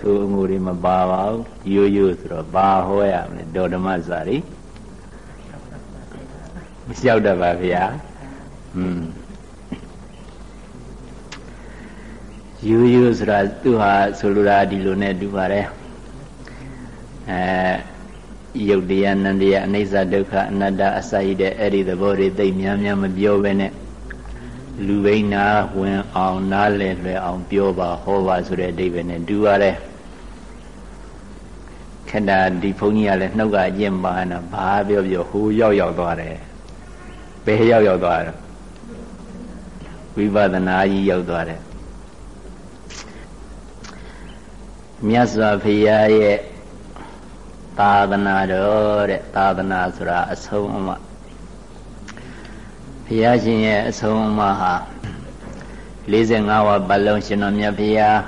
ဆိုအငိုတွေမပါပါဘူးရိုးရိုးဆိုတော့ဘာဟောရမလဲဒေါ်ဓမ္မစာရီမလျှောက်တတ်ပါဗျာอืมရိုးရိုးဆိုတာသူဟာဆိုလိုတာဒီလိုနဲ့တူပါတယ်အဲယုတ်တရားနန္တရားအနိစ္စဒုက္ခအနတ္တအစာရတဲ့အဲ့ဒီသဘောတွေသိများများမပြောဘဲနဲ့လူဘိန်းနာဝင်အောင်နားလည်လွယ်အောင်ပြောပါဟောပါဆိုတဲ့အဓိပ္ပာယ်နဲ့တူရတယ် ခဏဒီဘုန်းကြီးကလည်းနှုတ်ကအကျင့်ပါနာဘာပြောပြောဟိုရောက်ရောက်သွားတယ်ဘယ်ရောက်ရောက်သွားတယ်ဝိပဿနာကြီးရောက်သွားတယ်မြတ်စွာဘုရားရဲ့သာသနာတော်တဲ့သာသနာဆိုတာအဆုံးအမဘုရားရှင်ရဲ့အဆုံးအမဟာ45ဝါပတ်လုံးရှင်တော်မြတ်ဘုရား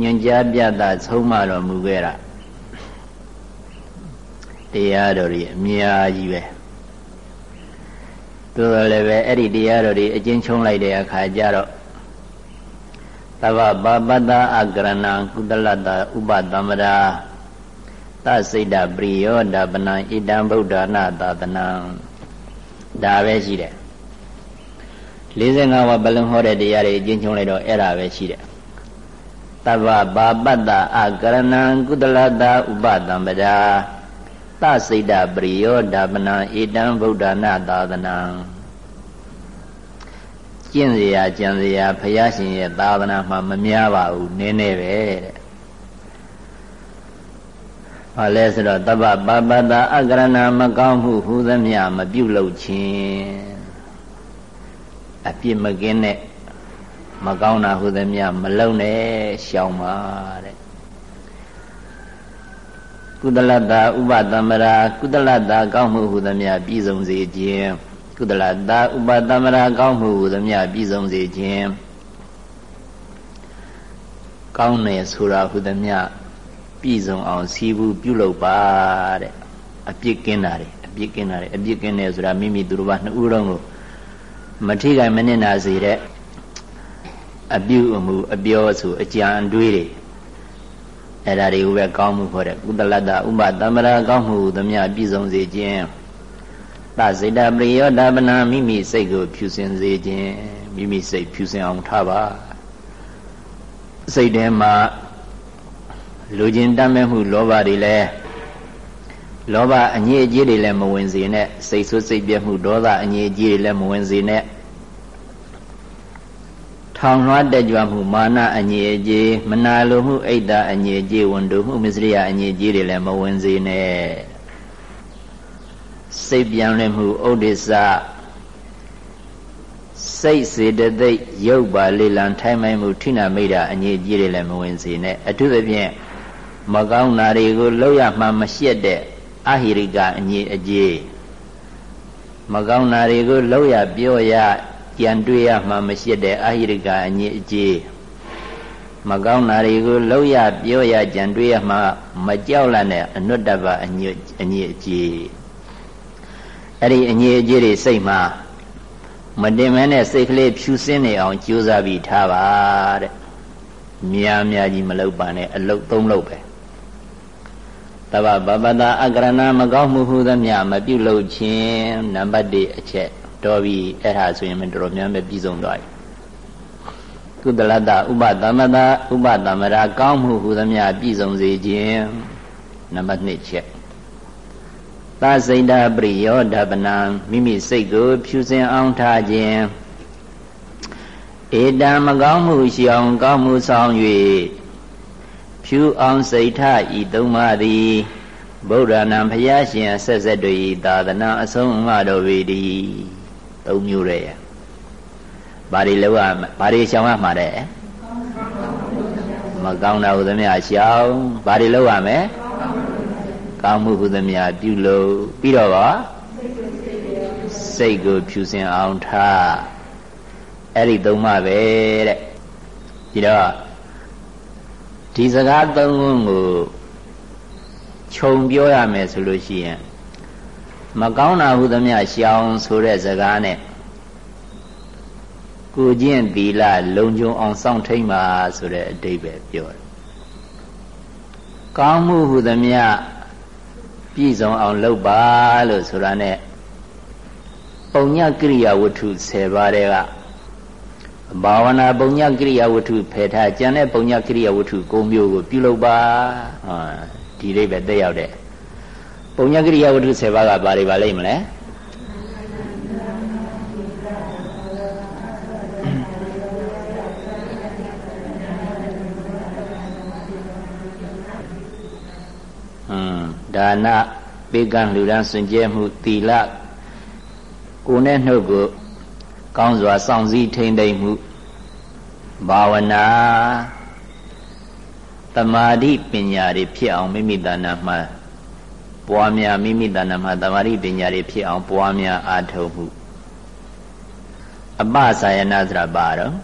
ညွန်ကြားပြတာဆုံးမတော်မူခဲ့တာ တရားတော်ကြီးအများကြီးပဲသို့တော်လည်းပဲအဲ့ဒီတရားတော်ကြီးအကျဉ်းချုံးလိုက်တဲ့အခါကျတော့သဗ္ဗပါပတ္တအကရဏံကုသလတ္တဥပသမ္ပရာသစိတ်တပရိယောဒပနံဣတံဗုဒ္ဓနာသာသနံဒါပဲရှိတယ်45ဝဘလုံးဟောတဲ့တရားတွေအကျဉ်းချုံလိုက်တော့အဲ့ဒါပဲရှိတယ်တဗ္ဗဘာပတ္တအကရဏံကုသလတ္တဥပတံပဒာ သစိတ်တပရိယောဓပနံဣတံဗုဒ္ဓနာသာသနံကျင့်စရာကြံစရာဘုရားရှင်ရဲ့သာသနာမှာမများပါဘူးနည်းနည်းပဲတဲ့ဘာလဲဆိုတော့တပ္ပပပတ္တအကရဏမကောင်းမှုဟူသမျှမပြုလုပ်ခြင်းအပြစ်မကင်းတဲ့မကောင်းတာဟူသမျှမလုံနဲ့ရှောင်ပါတဲ့ ကုသလတ္တဥပသမ္မရာကုသလတ္တကောင်းမှုဟူသမျှပြည့်စုံစေခြင်းကုသလတ္တဥပသမ္မရာကောင်းမှုဟူသမျှပြည့်စုံစေခြင်းကောင်းတယ်ဆိုတာဟူသမျှပြည့်စုံအောင်စီးဘူးပြုလုပ်ပါတဲ့အပြစ်ကင်းတာတွေအပြစ်ကင်းတာတွေအပြစ်ကင်းတယ်ဆိုတာမိမိသူတို့ဘာနှစ်ဦးလုံးကိုမထိခိုက်မနစ်နာစေတဲ့အပြုအမူအပြောဆိုအကြံအတွေးတွေ အဲ့ဒါတွေကိုပဲကောင်းမှုခေါ်တဲ့ကုသလတ္တဥပသမ္ပရာကောင်းမှုသမျှပြည့်စုံစေခြင်းသစေတပရိယောဓပနာမိမိစိတ်ကို ဖြူစင်စေခြင်းမိမိစိတ်ဖြူစင်အောင်ထားပါစိတ်ထဲမှာလူချင်းတတ်မဲ့မှုလောဘတွေလည်းလောဘအငြိအကျေးတွေလည်းမဝင်စေနဲ့စိတ်ဆိုးစိတ်ပြတ်မှုဒေါသအငြိအကျေးတွေလည်းမဝင်စေနဲ့ ထောင်လွှားတက်ကြွမှုမာနအငြိအကျေးမနာလိုမှုအိတ်တာအငြိအကျေးဝန်တုမှုမစ္စရိယအငြိအကျေးတွေလည်းမဝင်စေနဲ့စိတ်ပြောင်းလဲမှုဥဒိစ္စစိတ်စေတသိက်ရုပ်ပါလေလံထိုင်မိုင်မှုထိနာမိတာအငြိအကျေးတွေလည်းမဝင်စေနဲ့အထူးသဖြင့်မကောင်းတာတွေကိုလောက်ရမှမရှက်တဲ့အဟိရိကအငြိအကျေးမကောင်းတာတွေကိုလောက်ရပြောရ ကြံတွေ့ရမှမရှက်တဲ့အဟိရိကအငြိအကျေးမကောင်းတာတွေကိုလောက်ရပြောရကြံတွေ့ရမှမကြောက်လန့်တဲ့အနုတ္တပအငြိအငြိအကျေးအဲ့ဒီအငြိအကျေးတွေစိတ်မှာမတင်မဲနဲ့စိတ်ကလေးဖြူစင်းနေအောင်ကြိုးစားပြီးထားပါတဲ့များများကြီးမလုပ်ပါနဲ့အလုတ်သုံးလုတ်ပဲတဗ္ဗဗပတအကရဏမကောင်းမှုဟုသမျှမပြုလုပ်ခြင်းနံပါတ်1အချက် တော်ပြီအဲ့ဒါဆိုရင်မတော်များပဲပြည်စုံသွားပြီကုသလတ္တဥပသမတဥပသမရာကောင်းမှုဟုသမျှပြည်စုံစေခြင်းနံပါတ်2ချက်သစိတ်တပရိယောဓပနံမိမိစိတ်ကိုဖြူစင်အောင်ထားခြင်းဧတံမကောင်းမှုရှောင်ကောင်းမှုဆောင်၍ဖြူအောင်စိတ်ထဤသုံးပါးသည်ဗုဒ္ဓနာဘုရားရှင်ဆက်ဆက်တို့ဤသာသနာအဆုံးအမတော်ပေတည်း သုံးမျိုးရဲ့ဘာတွေလောက်ရဘာတွေရှောင်ရမှာတဲ့မကောင်းတာဟုသမျှရှောင်ဘာတွေလောက်ရမလဲကောင်းမှုဟုသမျှပြုလို့ပြီးတော့ပါစိတ်ကိုဖြူစင်အောင်ထားအဲ့ဒီသုံးပါပဲတဲ့ဒီတော့ဒီစကားသုံးခုကိုခြုံပြောရမယ်ဆိုလို့ရှိရင် မကောင်းတာဟုသမျှရှောင်ဆိုတဲ့စကားနဲ့ကိုကျင့်သီလလုံခြုံအောင်စောင့်ထိန်ပါဆိုတဲ့အဓိပ္ပာယ်ပြောတယ်ကောင်းမှုဟုသမျှပြည့်စုံအောင်လုပ်ပါလို့ဆိုတာ ਨੇ ပုံညကိရိယာဝတ္ထု10ပါးတဲ့ကဘာဝနာပုံညကိရိယာဝတ္ထုဖယ်ထားကျန်တဲ့ပုံညကိရိယာဝတ္ထု၉မျိုးကိုပြုလုပ်ပါဟာဒီလေးပဲတက်ရောက်တဲ့ ပုံညကိရိယာဝတ္ထု10ပါးကဘာတွေပါလိမ့်မလဲဒါနပေကံလူရန်စွန့်ကြဲမှုသီလကိုယ်နဲ့နှုတ်ကိုကောင်းစွာစောင့်စည်းထိန်းသိမ်းမှုဘာဝနာတမာတိပညာတွေဖြစ်အောင်မိမိတဏ္ဍာမှာ ပွားများမိမိတဏ္ဍာမှာတမာတိပညာတွေဖြစ်အောင်ပွားများအားထုတ်မှုအပစာယနာဆိုတာပါတော့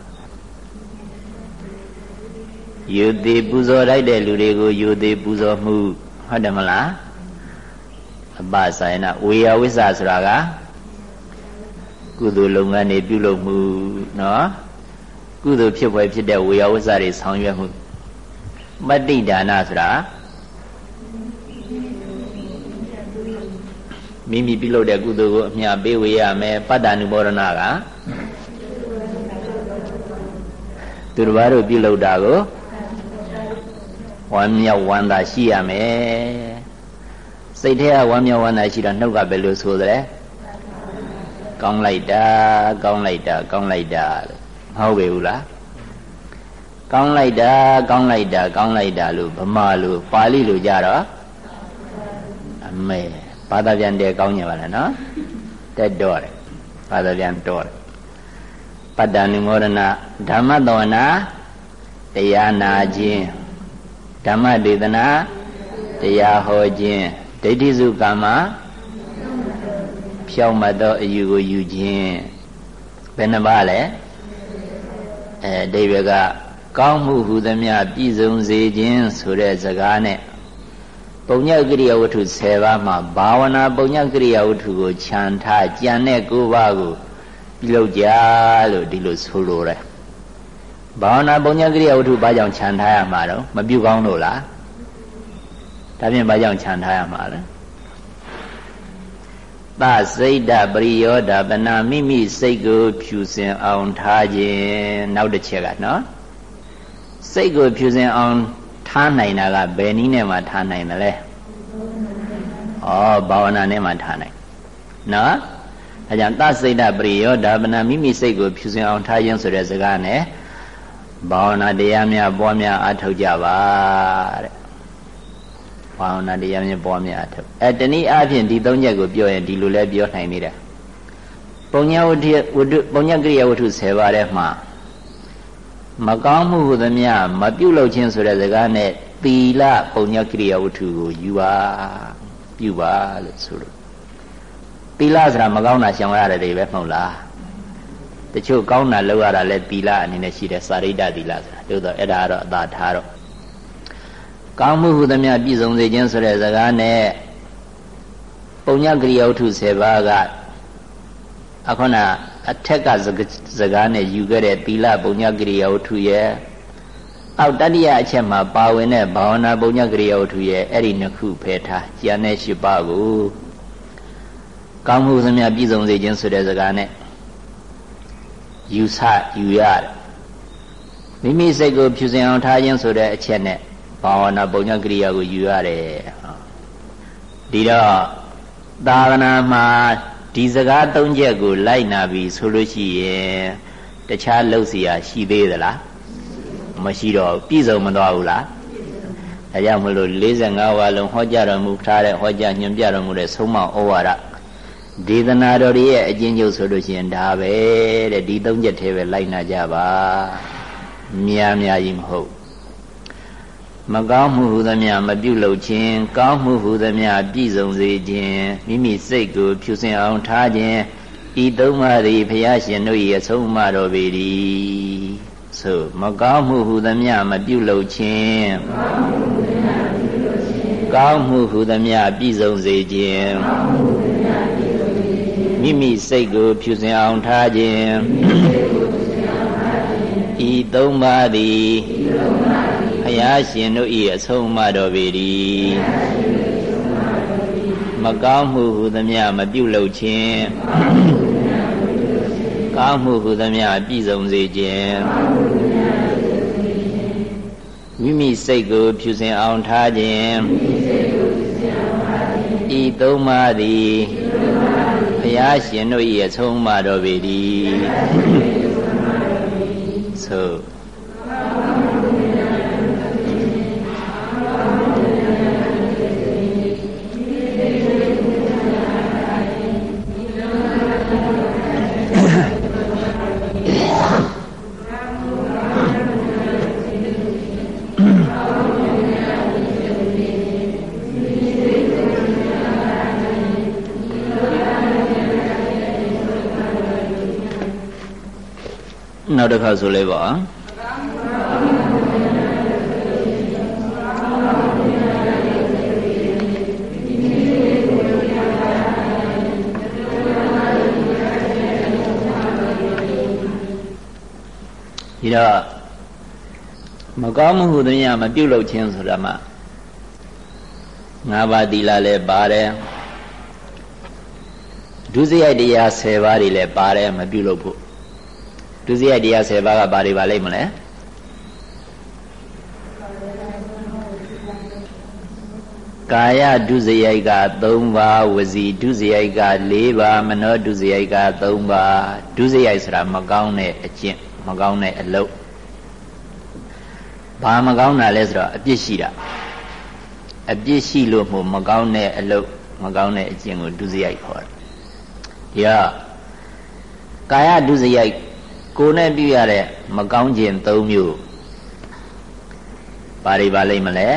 ယူသည်ပူဇော်လိုက်တဲ့လူတွေကိုယူသည်ပူဇော်မှုဟုတ်တယ်မလားအပစာယနာဝေယဝိဇ္ဇဆိုတာကကုသိုလ်လုပ်ငန်းတွေပြုလုပ်မှုနော်ကုသိုလ်ဖြစ်ပွဲဖြစ်တဲ့ဝေယဝိဇ္ဇတွေဆောင်ရွက်မှုမတ္တိဒါနဆိုတာ မိမိပြုလုပ်တဲ့ကုသိုလ်ကိုအမြပေးဝေရမယ်ပတ္တ ानु ဘောရဏကသူတစ်ပါးတို့ပြုလုပ်တာကိုဝမ်းမြောက်ဝမ်းသာရှိရမယ်စိတ်ထဲကဝမ်းမြောက်ဝမ်းသာရှိတော့နှုတ်ကဘယ်လိုဆိုသလဲကောင်းလိုက်တာကောင်းလိုက်တာကောင်းလိုက်တာလို့မဟုတ်ပေဘူးလားကောင်းလိုက်တာကောင်းလိုက်တာကောင်းလိုက်တာလို့ဗမာလိုပါဠိလိုကြတော့အမေ ဘာသာပြန်တယ်ကောင်းညပါလားနော်တက်တော့တယ်ဘာသာပြန်တော့တယ်ပတ္တနိမောဒနာဓမ္မသောနာတရားနာခြင်းဓမ္မဒေသနာတရားဟောခြင်းဒိဋ္ဌိစုကမ္မဖြောင့်မတ်သောအယူကိုယူခြင်းဘယ်နှပါလဲအဲအဓိပ္ပာယ်ကကောင်းမှုဟူသမျှပြည့်စုံစေခြင်းဆိုတဲ့စကားနဲ့ ပုံညကရိယာဝတ္ထု10ပါးမှာဘာဝနာပုံညကရိယာဝတ္ထုကိုခြံထားကြံတဲ့9ပါးကိုပြုလုပ်ကြလို့ဒီလိုဆိုလိုတယ်ဘာဝနာပုံညကရိယာဝတ္ထုဘာကြောင့်ခြံထားရမှာတော့မပြုကောင်းလို့လားဒါဖြင့်ဘာကြောင့်ခြံထားရမှာလဲသစိတ်တပရိယောဒပနာမိမိစိတ်ကို ဖြူစင်အောင်ထားခြင်းနောက်တစ်ချက်ကနော်စိတ်ကိုဖြူစင်အောင် ထားနိုင်တာကဘယ်နည်းနဲ့မှထားနိုင်တယ်လဲဩဘာဝနာနဲ့မှထားနိုင်နော်အဲကြောင့်သစိတ်တပရိယောဒပနာမိမိစိတ်ကိုဖြူစင်အောင်ထားခြင်းဆိုတဲ့စကားနဲ့ဘာဝနာတရားများပွားများအားထုတ်ကြပါတဲ့ဘာဝနာတရားများပွားများအားထုတ်အဲတနည်းအားဖြင့်ဒီသုံးချက်ကိုပြောရင်ဒီလိုလဲပြောနိုင်နေတယ်ပုံညာဝတ္ထုဝတ္ထုပုံညာကရိယာဝတ္ထု10ပါးထဲမှာ မကောင်းမှုဟူသမျှမပြုတ်လုပ်ခြင်းဆိုတဲ့စကားနဲ့သီလပုံညာကရိယာဝတ္ထုကိုယူပါပြုပါလို့ဆိုလို့သီလဆိုတာမကောင်းတာရှောင်ရတယ်တွေပဲမဟုတ်လားတချို့ကောင်းတာလုပ်ရတာလဲသီလအနေနဲ့ရှိတယ်စာရိတ္တသီလဆိုတာတို့တော့အဲ့ဒါကတော့အသာထားတော့ကောင်းမှုဟုသမျှပြည့်စုံစေခြင်းဆိုတဲ့စကားနဲ့ပုံညကရိယာဝတ္ထု10ပါးကအခုန အထက်ကစကားနဲ့ယူခဲ့တဲ့သီလပုံညကရိယာဝတ္ထုရဲ့အောက်တတိယအချက်မှာပါဝင်တဲ့ဘာဝနာပုံညကရိယာဝတ္ထုရဲ့အဲ့ဒီနှစ်ခုဖယ်ထားကျန်တဲ့10ပါးကိုကောင်းမှုသမျှပြည့်စုံစေခြင်းဆိုတဲ့စကားနဲ့ယူဆယူရတယ်မိမိစိတ်ကိုဖြူစင်အောင်ထားခြင်းဆိုတဲ့အချက်နဲ့ဘာဝနာပုံညကရိယာကိုယူရတယ်ဒီတော့သာသနာမှာ ဒီစကားသုံးချက်ကိုလိုက်နာပြီဆိုလို့ရှိရင်တခြားလှုပ်เสียရှိသေးသလားမရှိတော့ပြည့်စုံမသွားဘူးလားဒါကြောင့်မလို့45ဝါလုံးဟောကြားတော်မူထားတဲ့ဟောကြားညွှန်ပြတော်မူတဲ့ဆုံးမဩဝါဒဒေသနာတော်ရဲ့အကျဉ်းချုပ်ဆိုလို့ရှိရင်ဒါပဲတဲ့ဒီသုံးချက်သေးပဲလိုက်နာကြပါများများကြီးမဟုတ် မကောင်းမှုဟူသမျှမပြုလုပ်ခြင်းကောင်းမှုဟူသမျှပြည့်စုံစေခြင်းမိမိစိတ်ကိုဖြူစင်အောင်ထားခြင်းဤသုံးပါးသည်ဘုရားရှင်တို့၏အဆုံးအမတော်ပေ၏ဆိုမကောင်းမှုဟူသမျှမပြုလုပ်ခြင်းကောင်းမှုဟူသမျှပြည့်စုံစေခြင်းမိမိစိတ်ကိုဖြူစင်အောင်ထားခြင်းဤသုံးပါးသည်ဘု ရားရှင်တို့၏အဆုံးအမတော်ပေ၏မကောင်းမှုဟုသမျှမပြုလုပ်ခြင်းကောင်းမှုဟုသမျှပြည့်စုံစေခြင်းမိမိစိတ်ကိုဖြူစင်အောင်ထားခြင်းဤသုံးပါးသည်ဘုရားရှင်တို့၏အဆုံးအမတော်ပေ၏သို့ နောက်တစ်ခါဆိုလဲပါဒီတော့မကောင်းမှုဟုသည်မပြုတ်လုပ်ခြင်းဆိုတာမှငါးပါးသီလလည်းပါတယ်ဒုစရိုက်တရား10ပါးတွေလည်းပါတယ်မပြုတ်လုပ်ဖို့ ဒုစရိုက်တရား10ပါးကဘာတွေပါလိမ့်မလဲကာယဒုစရိုက်က3ပါးဝစီဒုစရိုက်က4ပါးမနောဒုစရိုက်က3ပါးဒုစရိုက်ဆိုတာမကောင်းတဲ့အကျင့်မကောင်းတဲ့အလုပ်ဘာမကောင်းတာလဲဆိုတော့အပြစ်ရှိတာအပြစ်ရှိလို့မို့မကောင်းတဲ့အလုပ်မကောင်းတဲ့အကျင့်ကိုဒုစရိုက်ခေါ်တယ်ဒီကကာယဒုစရိုက် ကိုယ်နဲ့ပြုရတဲ့မကောင်းခြင်း၃မျိုးပါရိပါလိမ့်မလဲ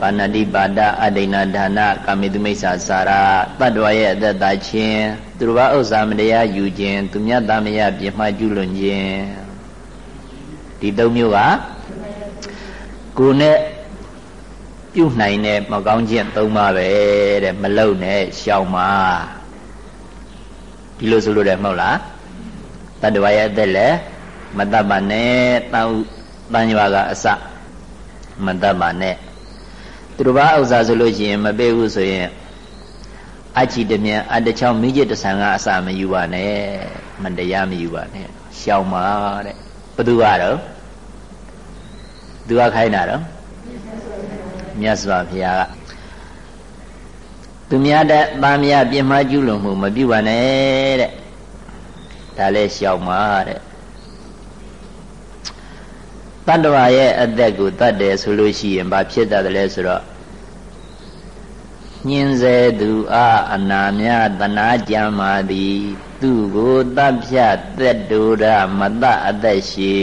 ပါဏတိပါဒအဒိဏဒါနကာမိတုမိစ္ဆာစာရတတ္တဝရဲ့အသက်သာခြင်းသူတော်ဘာဥစ္စာမတရားယူခြင်းသူမြတ်သားမယပြင်းမှကျူးလွန်ခြင်းဒီ၃မျိုးကကိုယ်နဲ့ပြုနိုင်တဲ့မကောင်းခြင်း၃ပါးပဲတဲ့မလုံနဲ့ရှောင်ပါ ဒီလိုဆိုလို့တယ်မဟုတ်လားတတ္တဝါရဲ့အသက်လည်းမတတ်ပါနဲ့တန်တန်ရွာကအစမတတ်ပါနဲ့သူတို့ဘာဥစ္စာဆိုလို့ရှိရင်မပေးဘူးဆိုရင်အချီတမြန်အတချောင်းမိကျတဆန်ကအစမယူပါနဲ့မတရားမယူပါနဲ့ရှောင်ပါတဲ့ဘသူကတော့သူကခိုင်းတာတော့မြတ်စွာဘုရားက သူများတဲ့သားများပြင်းမကျူးလွန်မှုမပြုပါနဲ့တဲ့ဒါလည်းရှောင်ပါတဲ့တတ္တဝါရဲ့အသက်ကိုတတ်တယ်ဆိုလို့ရှိရင်ဘာဖြစ်တတ်တယ်လဲဆိုတော့ညင်းစေသူအားအနာမြတနာကြံမာသည် သူကိုတပ်ဖြတ်သက်တူရမတအသက်ရှိ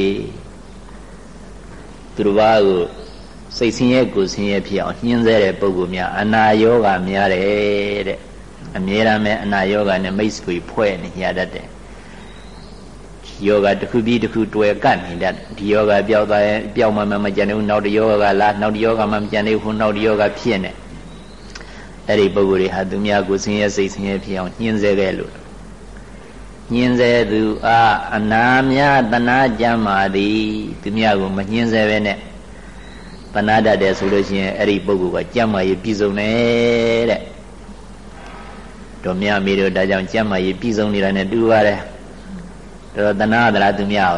သူတို့ဘာကို စိတ်ဆင်းရဲကိုဆင်းရဲဖြစ်အောင်ညှင်းဆဲတဲ့ပုဂ္ဂိုလ်များအနာယောဂများတယ်တဲ့အမြဲတမ်းပဲအနာယောဂနဲ့မိတ်ဆွေဖွဲ့နေရတတ်တယ်ယောဂတစ်ခုပြီးတစ်ခုတွယ်ကပ်နေတတ်ဒီယောဂပျောက်သွားရင်ပျောက်မှမကြံဘူးနောက်တယောဂကလာနောက်တယောဂမှမကြံသေးဘူးနောက်တယောဂဖြစ်နေအဲ့ဒီပုဂ္ဂိုလ်တွေဟာသူများကိုဆင်းရဲစိတ်ဆင်းရဲဖြစ်အောင်ညှင်းဆဲခဲ့လို့ညှင်းဆဲသူအားအနာမြတနာကြမ်းပါသည်သူများကိုမညှင်းဆဲပဲနဲ့ ပဏာတတ်တယ်ဆိုလို့ရှိရင်အဲ့ဒီပုဂ္ဂိုလ်ကကြမ်းမာရေးပြည့်စုံတယ်တဲ့တို့မြမေတို့ဒါကြောင့်ကြမ်းမာရေးပြည့်စုံနေတာနဲ့တူပါတယ်တို့တဏှာသလားသူများ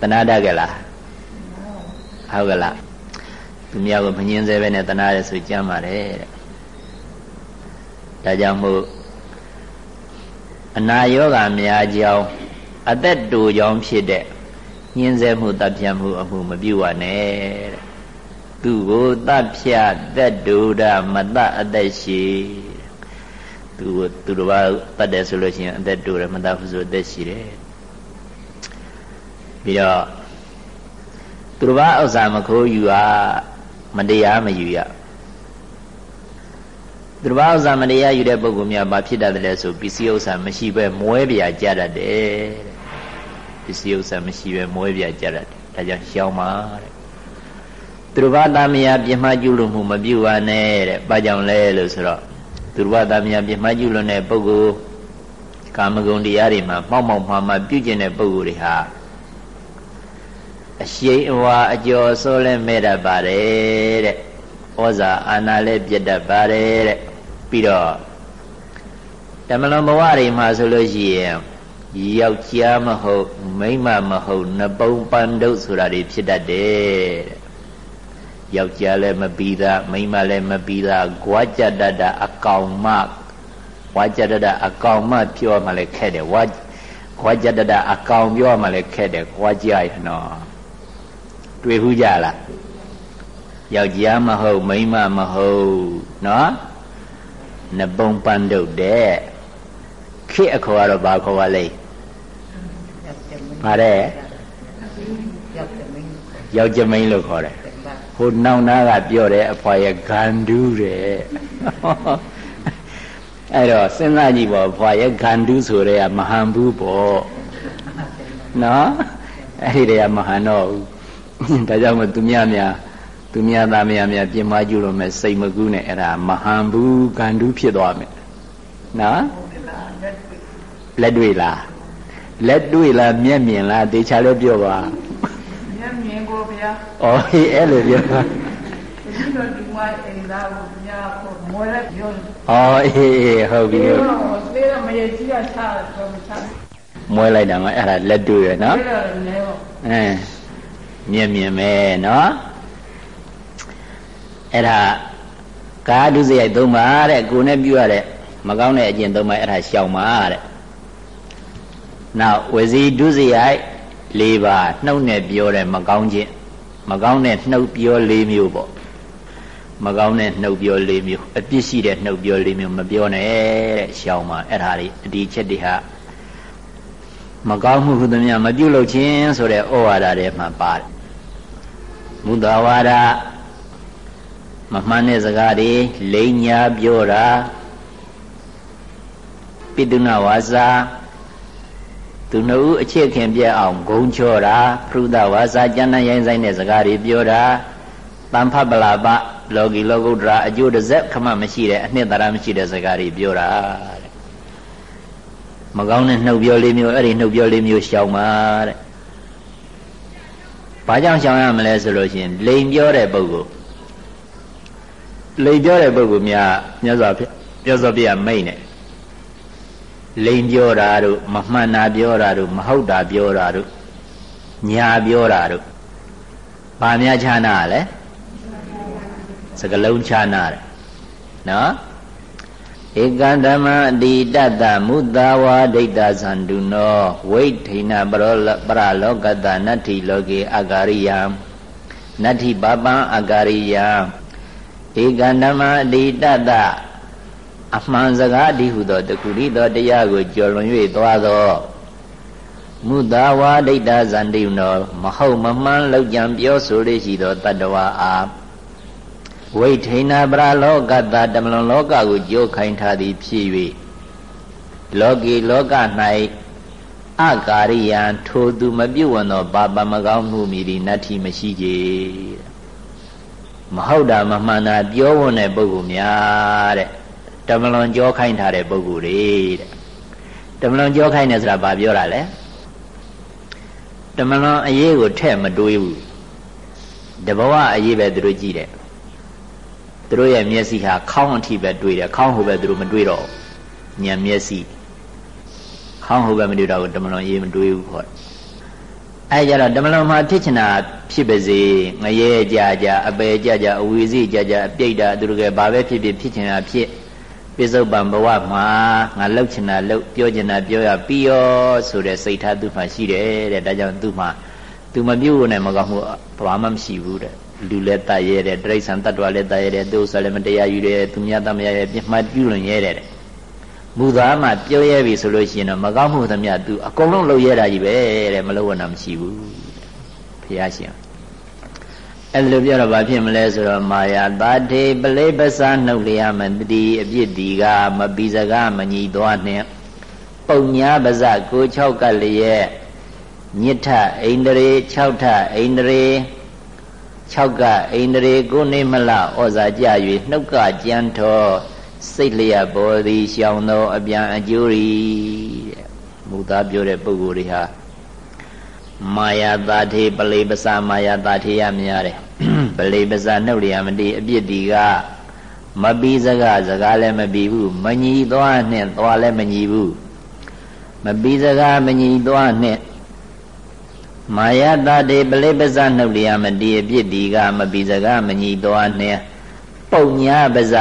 တဏှာတတ်ကြလားဟုတ်ကလားသူများကိုမငင်းစေပဲနဲ့တဏှာရဲဆိုကြမ်းပါတယ်တဲ့ဒါကြောင့်မို့အနာယောဂများကြောင်းအသက်တူကြောင်းဖြစ်တဲ့ညင်းဆဲမှုတပ်ဖြတ်မှုအမှုမပြုတ်ရနဲ့တဲ့ သူကိုတတ်ဖြတ်သက်ဒုဒမတအသက်ရှိသူကိုသူတော်ဘာတတ်တယ်ဆိုလို့ရှိရင်အသက်တူတယ်မတတ်ဘူးဆိုအသက်ရှိတယ်ပြီးတော့သူတော်ဘာဥစ္စာမခိုးယူရမတရားမယူရသူတော်ဘာဥစ္စာမတရားယူတဲ့ပုဂ္ဂိုလ်များဘာဖြစ်တတ်တယ်လဲဆိုပစ္စည်းဥစ္စာမရှိပဲမွဲပြာကြတတ်တယ်ပစ္စည်းဥစ္စာမရှိပဲမွဲပြာကြတတ်တယ်ဒါကြောင့်ရှောင်းပါတဲ့ သူတော်ဘာသားမယားပြမကျุလို့မှုမပြုပါနဲ့တဲ့။ဘာကြောင့်လဲလို့ဆိုတော့သူတော်ဘာသားမယားပြမကျุလို့တဲ့ပုဂ္ဂိုလ်ကာမဂုဏ်တရားတွေမှာမှောက်မှောက်မှားမှာပြုကျင်တဲ့ပုဂ္ဂိုလ်တွေဟာအရှိန်အဝါအကျော်အစိုးလဲမဲ့တတ်ပါတယ်တဲ့ဩဇာအာဏာလည်းပြတ်တတ်ပါတယ်တဲ့ပြီးတော့တမလွန်ဘဝတွေမှာဆိုလို့ရှိရင်ယောက်ျားမဟုတ်မိန်းမမဟုတ်နပုံပန်းဒုတ်ဆိုတာတွေဖြစ်တတ်တယ်တဲ့ ယောက်ျားလည်းမပြီးသားမိန်းမလည်းမပြီးသားဂွားကြတတ်တာအကောင်မဝါကြတတ်တာအကောင်မပြောမှလည်းခက်တယ်ဝါဂွားကြတတ်တာအကောင်ပြောမှလည်းခက်တယ်ဂွားကြရနော်တွေ့ဘူးကြလားယောက်ျားမဟုတ်မိန်းမမဟုတ်နော်နပုံပန်းဒုတ်တဲ့ခေအခေါ်ကတော့ဘာခေါ်ပါလဲပါတယ်ယောက်ျားမင်းလို့ခေါ်တယ် ဟိုနောင်နာကပြောတယ်အဖွာရဲ့ဂန္ဓုတဲ့အဲ့တော့စဉ်းစားကြည့်ပေါ့ဖွာရဲ့ဂန္ဓုဆိုတဲ့ကမဟန်ဘူးပေါ့နော်အဲ့ဒီတည်းကမဟန်တော့ဘူးဒါကြောင့်မသူများများသူများသားများများပြင်မကျူလို့မဲ့စိတ်မကူးနဲ့အဲ့ဒါမဟန်ဘူးဂန္ဓုဖြစ်သွားမယ်နော်လက်တွေ့လားလက်တွေ့လားမျက်မြင်လားတေချာလည်းပြောပါမျက်မြင်ကို ဗျာဩဟေးအဲ့လိုပြောပါဒီလိုဒီမှာအိမ်သားကိုညာကိုမွေးလိုက်ပြောဩအေးဟုတ်ပြီဟုတ်သေးတယ်မရကြီးကချတော့ချမွေးလိုက်တာမှအဲ့ဒါလက်တွေ့ရနော်အဲ့ဒါလည်းပေါ့အဲမျက်မြင်ပဲနော်အဲ့ဒါကာဒုစရိုက်သုံးပါတဲ့ကိုနဲ့ပြုရတဲ့မကောင်းတဲ့အကျင့်သုံးပါအဲ့ဒါရှောင်ပါတဲ့နောက်ဝစီဒုစရိုက်၄ပါးနှုတ်နဲ့ပြောတဲ့မကောင်းခြင်း မကောင်းတဲ့နှုတ်ပြော၄မျိုးပေါ့မကောင်းတဲ့နှုတ်ပြော၄မျိုးအပြစ်ရှိတဲ့နှုတ်ပြော၄မျိုးမပြောနဲ့တဲ့ရှောင်ပါအဲ့ဒါတွေအဒီချက်တွေဟာမကောင်းမှုဟုသမျှမပြုလုပ်ခြင်းဆိုတဲ့ဩဝါဒတွေမှာပါတယ်မုဒ္ဒဝါဒမမှန်တဲ့စကားတွေလိန်ညာပြောတာပိတုဏဝါစာ သူနှုတ်အချစ်ခင်ပြက်အောင်ဂုံချောတာဖရုဒဝါစာကျမ်းနဲ့ရိုင်းဆိုင်တဲ့စကားတွေပြောတာတန်ဖပလာပလောကီလောကုတ္တရာအကျိုးတစ်စက်ခမမရှိတဲ့အနှစ်သာရမရှိတဲ့စကားတွေပြောတာတဲ့မကောင်းတဲ့နှုတ်ပြောလေးမျိုးအဲ့ဒီနှုတ်ပြောလေးမျိုးရှောင်ပါတဲ့ဘာကြောင့်ရှောင်ရမလဲဆိုလို့ရှိရင်လိန်ပြောတဲ့ပုဂ္ဂိုလ်လိန်ပြောတဲ့ပုဂ္ဂိုလ်များမြတ်စွာဘုရားမြတ်စွာဘုရားမိတ်နဲ့ လိန်ပြောတာတို့မမှန်တာပြောတာတို့မဟုတ်တာပြောတာတို့ညာပြောတာတို့ဘာများခြားနာလဲစကလုံးခြားနာတယ်နော်ဧကဓမ္မအတိတတ္တမုသာဝါဒိဋ္ဌသန္တုနောဝိဋိဏပရောပရလောကတနတ္ထိလောကေအကာရိယံနတ္ထိပပံအကာရိယံဧကဓမ္မအတိတတ္တ အမှန်စကားဒီဟုသောတခုရီသောတရားကိုကြော်လွန်၍သွားသောမုသာဝါဒိဋ္ဌဇန္တိနောမဟုတ်မမှန်လောက်ကြံပြောဆိုလေးရှိသောတတ္တဝါအားဝိထိဏပရလောကတတမလွန်လောကကိုကြိုးခိုင်းထားသည်ဖြစ်၍လောကီလောက၌အကာရိယံထိုသူမပြုတ်ဝသောပါပမကောင်းမှုမိဒီနတ္ထိမရှိကြမဟုတ်တာမမှန်တာပြောဝတဲ့ပုဂ္ဂိုလ်များတဲ့ တမလွန်ကြောခိုင်းထားတဲ့ပုဂ္ဂိုလ်တွေတဲ့တမလွန်ကြောခိုင်းတယ်ဆိုတာဘာပြောတာလဲတမလွန်အရေးကိုထဲ့မတွေးဘူးတဘဝအရေးပဲသူတို့ကြည့်တယ်သူတို့ရဲ့မျက်စိဟာခေါင်းအထိပဲတွေးတယ်ခေါင်းဟိုပဲသူတို့မတွေးတော့ညံမျက်စိခေါင်းဟိုပဲမတွေးတော့တမလွန်ရေးမတွေးဘူးခေါ်အဲကြတော့တမလွန်မှာဖြစ်ချင်တာဖြစ်ပါစေငရဲကြကြအပယ်ကြကြအဝီစီကြကြအပြိတ်တာသူတို့ကဘာပဲဖြစ်ဖြစ်ဖြစ်ချင်တာဖြစ် ပိစုပံဘဝမှာငါလှုပ်ချင်တာလှုပ်ပြောချင်တာပြောရပြီးရောဆိုတဲ့စိတ်ထားသူ့မှာရှိတယ်တဲ့ဒါကြောင့်သူ့မှာသူမပြုတ်နဲ့မကောင်းမှုဘာမှမရှိဘူးတဲ့လူလည်းတတ်ရဲတယ်တိရစ္ဆာန်တ attva လည်းတတ်ရဲတယ်သူဥစ္စာလည်းမတရားယူတယ်သူများတမရရဲ့ပြမှတ်ပြုလွန်ရဲတယ်မူသားမှပြောရဲပြီဆိုလို့ရှိရင်တော့မကောင်းမှုသမျှသူအကုန်လုံးလုပ်ရဲတာကြီးပဲတဲ့မလုပ်ဝနာမရှိဘူးဖះရှင် အဲ့လိုပြောတော့ဘာဖြစ်မလဲဆိုတော့မာယာတာထေပလိပ္ပစနှုတ်လျာမတိအပြစ်ဒီကမပီစကားမညီသွားနှင့်ပုံညာပါဇကို6ကလျက်ညစ်ထအိန္ဒြေ6ထအိန္ဒြေ6ကအိန္ဒြေကိုနေမလဩဇာကြ၍နှုတ်ကကြံထောစိတ်လျက်ပေါ်သည်ရှောင်သောအပြန်အကျိုးရီတဲ့မူသားပြောတဲ့ပုဂ္ဂိုလ်တွေဟာ မာယာတာထေပလေပစာမာယာတာထေရများတယ်ပလေပစာနှုတ်ရမတိအပြစ်ဒီကမပီးစကားစကားလည်းမပီးဘူးမညီသွားနဲ့သွားလည်းမညီဘူးမပီးစကားမညီသွားနဲ့မာယတာတေပလိပဇနှုတ်ရမတိအပြစ်ဒီကမပီးစကားမညီသွားနဲ့ပုံညာပါဇ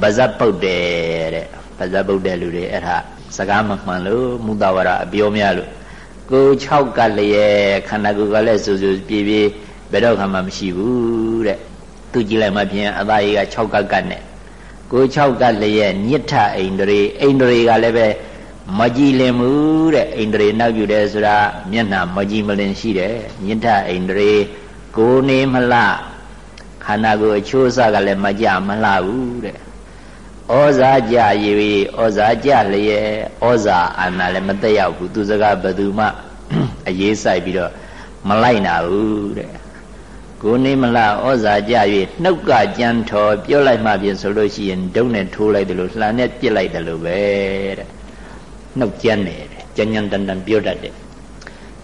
ပါဇပုတ်တယ်တဲ့ပါဇပုတ်တဲ့လူတွေအဲ့ဒါစကားမမှန်လို့မူတဝရအပြောများလို့ ကို6ကလျက်ခန္ဓာကိုယ်ကလည်းစူးစူးပြေးပြေးဘယ်တော့မှမရှိဘူးတဲ့သူကြည့်လိုက်မှဖြင့်အသားကြီးက6ကကတ်နဲ့ကို6ကလျက်ညစ်ထအိန္ဒြေအိန္ဒြေကလည်းပဲမကြည်လင်မှုတဲ့အိန္ဒြေနောက်ယူတယ်ဆိုတာမျက်နှာမကြည်မလင်ရှိတယ်ညစ်ထအိန္ဒြေကိုနေမလှခန္ဓာကိုယ်အချိုးအစကလည်းမကြမလှဘူးတဲ့ ဩဇာကြရေဩဇာကြလျက်ဩဇာအာဏာလည်းမတက်ရောက်ဘူးသူစကားဘယ်သူမှအရေးဆိုင်ပြီးတော့မလိုက်နာဘူးတဲ့ကိုနေမလားဩဇာကြ၍နှုတ်ကကြမ်းထော်ပြောလိုက်မှပြင်ဆိုလို့ရှိရင်ဒုံနဲ့ထိုးလိုက်တယ်လို့လှန်နဲ့ပြစ်လိုက်တယ်လို့ပဲတဲ့နှုတ်ကြမ်းတယ်တဲ့ကြမ်းကြမ်းတန်တန်ပြောတတ်တယ်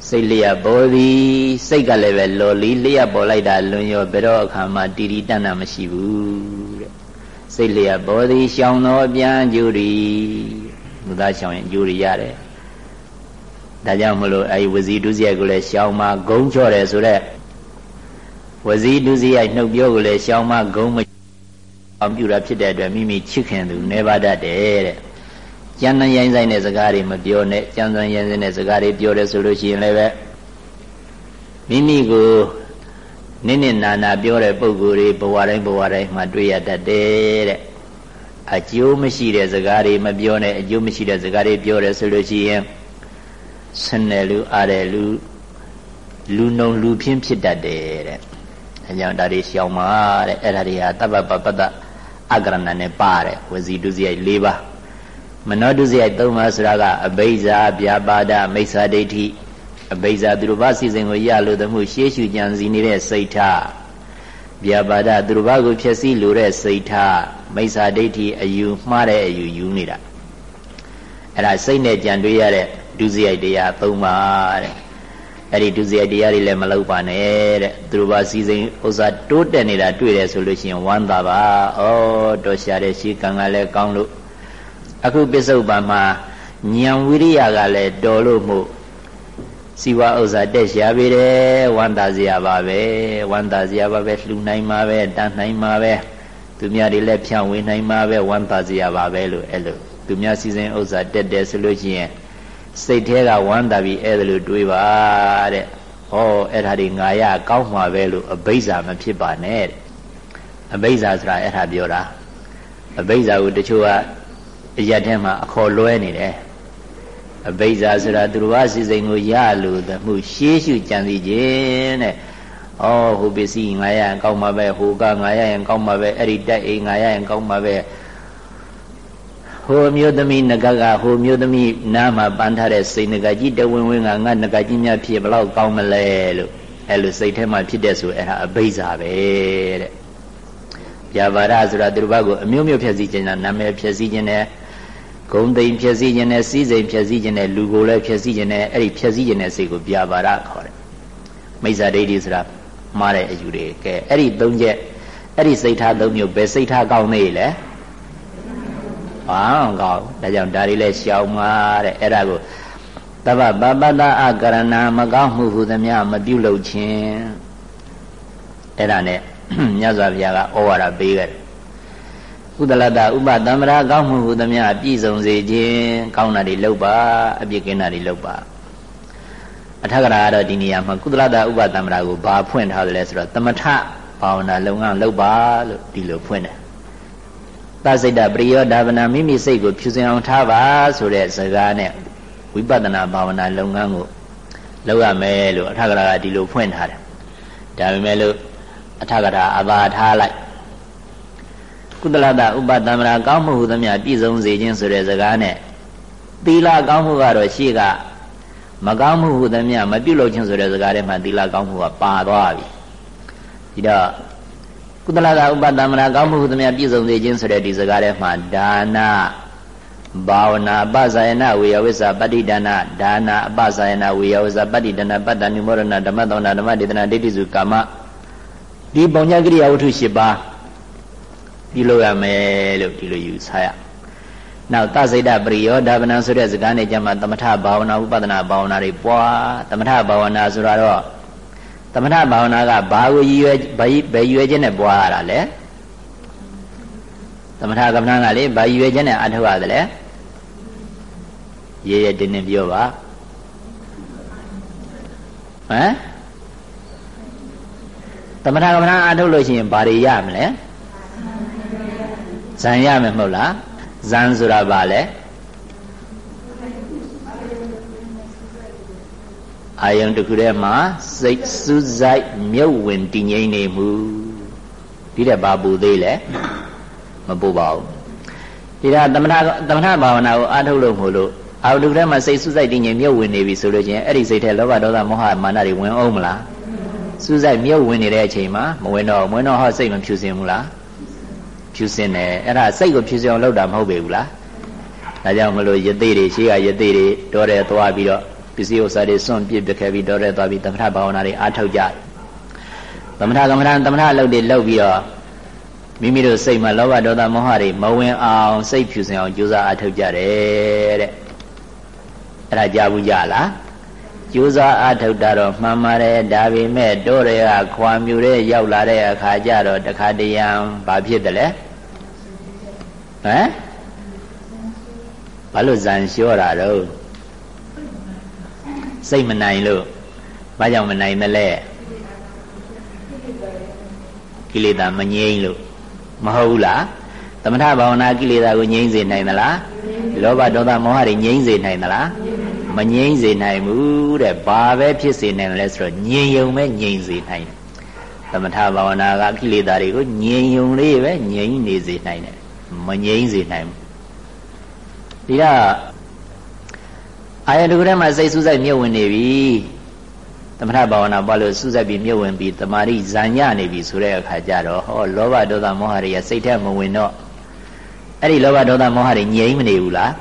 စိတ်လျက်ပေါ်သည်စိတ်ကလည်းပဲလော်လီလျက်ပေါ်လိုက်တာလွန်ရောဘယ်တော့အခါမှတီတီတန်တာမရှိဘူးတဲ့ စိတ်လျက်ပေါ်သည်ရှောင်သောပြန်ကျူရီလူသားရှောင်ရင်ကျူရီရတယ်ဒါကြောင့်မလို့အဲဒီဝစီဒုစရိုက်ကိုလည်းရှောင်မှာဂုံချော့တယ်ဆိုတော့ဝစီဒုစရိုက်နှုတ်ပြောကိုလည်းရှောင်မှာဂုံမအောင်ပြုတာဖြစ်တဲ့အတွက်မိမိချစ်ခင်သူနေပါတတ်တယ်တဲ့ကျန်တဲ့ရိုင်းဆိုင်တဲ့စကားတွေမပြောနဲ့ကျန်တဲ့ရိုင်းဆိုင်တဲ့စကားတွေပြောတယ်ဆိုလို့ရှိရင်လည်းပဲမိမိကို နစ်နစ်နာနာပြောတဲ့ပုံကိုယ်တွေဘဝတိုင်းဘဝတိုင်းမှာတွေ့ရတတ်တယ်တဲ့အကျိုးမရှိတဲ့စကားတွေမပြောနဲ့အကျိုးမရှိတဲ့စကားတွေပြောတယ်ဆိုလို့ရှိရင်ဆနယ်လူအားတဲ့လူလူနှုံလူဖြင်းဖြစ်တတ်တယ်တဲ့အဲကြောင့်ဒါတွေရှောင်ပါတဲ့အဲ့ဒါတွေဟာတပ္ပပပတ္တအကရဏနဲ့ပါတယ်ဝစီဒုစရိုက်၄ပါးမနောဒုစရိုက်၃ပါးဆိုတာကအဘိဇာဗျာပါဒမိစ္ဆာဒိဋ္ဌိ အဘိဇာသူတို့ဘာစီစဉ်ကိုရလို့တမှုရှေးရှုကြံစီနေတဲ့စိတ်ထားဗျာပါဒသူတို့ဘာကိုဖြစ်စီလို့တဲ့စိတ်ထားမိစ္ဆာဒိဋ္ဌိအယူမှားတဲ့အယူယူနေတာအဲ့ဒါစိတ်နဲ့ကြံတွေးရတဲ့ဒုစရိုက်တရား၃ပါးတဲ့အဲ့ဒီဒုစရိုက်တရားတွေလည်းမလုပ်ပါနဲ့တဲ့သူတို့ဘာစီစဉ်ဥစ္စာတိုးတက်နေတာတွေ့တယ်ဆိုလို့ရှိရင်ဝမ်းသာပါဩတော်ရှာတဲ့ရှိကံကလည်းကောင်းလို့အခုပစ္စုပန်မှာဉာဏ်ဝိရိယကလည်းတော်လို့မို့ စီဝါဥစ္စာတက်ရှားပြီတယ်ဝမ်းသာစရာပါပဲဝမ်းသာစရာပါပဲလှူနိုင်မှာပဲတန်နိုင်မှာပဲသူများတွေလည်းဖြန့်ဝေနိုင်မှာပဲဝမ်းသာစရာပါပဲလို့အဲ့လိုသူများစီစဉ်ဥစ္စာတက်တယ်ဆိုလို့ရှိရင်စိတ်ထဲကဝမ်းသာပြီးအဲ့ဒါလိုတွေးပါတဲ့ဟောအဲ့ဒါတွေငါရကောင်းမှာပဲလို့အဘိဇာမဖြစ်ပါနဲ့တဲ့အဘိဇာဆိုတာအဲ့ဒါပြောတာအဘိဇာကိုတချို့ကအရက်ထဲမှာအခေါ်လွဲနေတယ် အဘိဇာဆိုတာသူတော်ဘာစီစိန်ကိုရလို့တမှုရှေးရှုကြံစီခြင်းတဲ့ဩဟိုပစ္စည်းငါရရင်ကောင်းမှာပဲဟိုကငါရရင်ကောင်းမှာပဲအဲ့ဒီတက်အိမ်ငါရရင်ကောင်းမှာပဲဟိုမျိုးသမီးငကကဟိုမျိုးသမီးနားမှာပန်းထားတဲ့စိတ်ငကကြီးတဝင်းဝင်းကငါငကကြီးများဖြစ်ဘလောက်ကောင်းမလဲလို့အဲ့လိုစိတ်ထဲမှာဖြစ်တဲ့ဆိုအဲ့ဒါအဘိဇာပဲတဲ့ဗျာပါဒဆိုတာသူတို့ဘာကိုအမျိုးမျိုးဖြစ်စီခြင်းနာမည်ဖြစ်စီခြင်းနဲ့ ဂုံသိမ်ဖြစ်စီခြင်းနဲ့စီးစိမ်ဖြစ်စီခြင်းနဲ့လူကိုလည်းဖြစ်စီခြင်းနဲ့အဲ့ဒီဖြစ်စီခြင်းနဲ့စိတ်ကိုဗျာပါဒခေါ်တယ်မိစ္ဆာဒိဋ္ဌိဆိုတာမှားတဲ့အယူတွေကဲအဲ့ဒီသုံးချက်အဲ့ဒီစိတ်ထားသုံးမျိုးပဲစိတ်ထားကောင်းနေလေဘာမှမကောင်းဒါကြောင့်ဒါတွေလည်းရှောင်ပါတဲ့အဲ့ဒါကိုတပ္ပပပတ္တအကရဏမကောင်းမှုဟုသမျှမပြုလုပ်ခြင်းအဲ့ဒါနဲ့မြတ်စွာဘုရားကဩဝါဒပေးခဲ့တယ် ကုသလတဥပတမ္မရာကောင်းမှုဟုသမျှပြည့်စုံစေခြင်းကောင်းတာတွေလုပ်ပါအပြစ်ကင်းတာတွေလုပ်ပါအထက်ကရာကတော့ဒီနေရာမှာကုသလတဥပတမ္မရာကိုဘာဖွင့်ထားတယ်လဲဆိုတော့သမထဘာဝနာလုပ်ငန်းလုပ်ပါလို့ဒီလိုဖွင့်တယ်သစိတ်တပရိယောဒါဗနာမိမိစိတ်ကိုဖြူစင်အောင်ထားပါဆိုတဲ့စကားနဲ့ဝိပဿနာဘာဝနာလုပ်ငန်းကိုလုပ်ရမယ်လို့အထက်ကရာကဒီလိုဖွင့်ထားတယ်ဒါပေမဲ့လို့အထက်ကရာအသာထားလိုက် ကုသလတဥပတမရာကောင်းမှုဟုသမျှပြည့်စုံစေခြင်းဆိုတဲ့စကားနဲ့သီလကောင်းမှုကတော့ရှေ့ကမကောင်းမှုဟုသမျှမပြုလုပ်ခြင်းဆိုတဲ့စကားထဲမှာသီလကောင်းမှုကပါသွားပြီဒီတော့ကုသလကဥပတမရာကောင်းမှုဟုသမျှပြည့်စုံစေခြင်းဆိုတဲ့ဒီစကားထဲမှာဒါနဘာဝနာအပဇာယနာဝေယဝိဇ္ဇပတ္တိဒါနဒါနာအပဇာယနာဝေယဝိဇ္ဇပတ္တိဒါနပတ္တနိမောရဏဓမ္မသောနာဓမ္မဒေသနာဒိဋ္ဌိစုကာမဒီပုံညာကိရိယာဝတ္ထု၈ပါး ပြုလုပ်ရမယ်လို့ဒီလိုယူဆရနောက်သစိတ်တပရိယောဒါဗနံဆိုတဲ့စကားနဲ့ကြမှာသမထဘာဝနာဥပဒနာဘာဝနာတွေပွားသမထဘာဝနာဆိုတာတော့သမထဘာဝနာကဘာကိုရည်ရွယ်ဘယ်ရည်ရွယ်ခြင်းနဲ့ပွားရတာလဲသမထကမ္မနာကလေဘာရည်ရွယ်ခြင်းနဲ့အထောက်ရတယ်လဲရေရတင်းတင်းပြောပါဟမ်သမထကမ္မနာအထုတ်လို့ရှိရင်ဘာတွေရမလဲ ဇံရမယ်မဟုတ်လားဇံဆိုတာဘာလဲအာယုံတစ်ခုထဲမှာစိတ်စူးစိုက်မြုပ်ဝင်တည်ငြိမ်နေမှုဒီတဲ့ဘာပူသေးလဲမပူပါဘူးဒီတော့သမထသမထဘာဝနာကိုအားထုတ်လို့မို့လို့အာယုံတစ်ခုထဲမှာစိတ်စူးစိုက်တည်ငြိမ်မြုပ်ဝင်နေပြီဆိုလို့ချင်းအဲ့ဒီစိတ်ထဲလောဘဒေါသမောဟမာနတွေဝင်အောင်မလားစူးစိုက်မြုပ်ဝင်နေတဲ့အချိန်မှာမဝင်တော့မဝင်တော့ဟောစိတ်မဖြူစင်ဘူးလား ဖြူစင်တယ်အဲ့ဒါစိတ်ကိုဖြူစင်အောင်လုပ်တာမဟုတ်ပေဘူးလားဒါကြောင့်မလို့ယသိတွေရှိကယသိတွေတော်တယ်သွားပြီးတော့ပစ္စည်းဥစ္စာတွေစွန့်ပြစ်ပြခဲ့ပြီးတော်တယ်သွားပြီးသမထဘာဝနာတွေအားထုတ်ကြသမထကမ္မဋ္ဌာန်းသမထလုပ်တွေလုပ်ပြီးတော့မိမိတို့စိတ်မှာလောဘဒေါသမောဟတွေမဝင်အောင်စိတ်ဖြူစင်အောင်ကြိုးစားအားထုတ်ကြတယ်တဲ့အဲ့ဒါကြားဘူးကြလားကြိုးစားအားထုတ်တာတော့မှန်ပါတယ်ဒါပေမဲ့တိုးတွေကခွာမြူတဲ့ရောက်လာတဲ့အခါကျတော့တခါတရံဘာဖြစ်တယ်လဲ ဟမ်ဘာလို့ဇန်လျှောတာတော့စိတ်မနိုင်လို့ဘာကြောင့်မနိုင်သလဲကိလေသာမငြိမ့်လို့မဟုတ်ဘူးလားသမထဘာဝနာကိလေသာကိုငြိမ့်စေနိုင်သလားလောဘဒေါသမောဟတွေငြိမ့်စေနိုင်သလားမငြိမ့်စေနိုင်ဘူးတဲ့ဘာပဲဖြစ်စေနိုင်လဲဆိုတော့ငြိမ်ယုံပဲငြိမ်စေနိုင်တယ်သမထဘာဝနာကကိလေသာတွေကိုငြိမ်ယုံလေးပဲငြိမ်နေစေနိုင်တယ် မငြိမ်စေနိုင်ဘူးဒီတော့အာယတခုထဲမှာစိတ်စူးစိုက်မြုပ်ဝင်နေပြီသမထဘာဝနာပွားလို့စူးစိုက်ပြီးမြုပ်ဝင်ပြီးတမာရိဇာညနေပြီဆိုတဲ့အခါကျတော့ဟောလောဘဒေါသမောဟတွေကစိတ်ထဲမဝင်တော့အဲ့ဒီလောဘဒေါသမောဟတွေငြိမ်မနေဘူးလား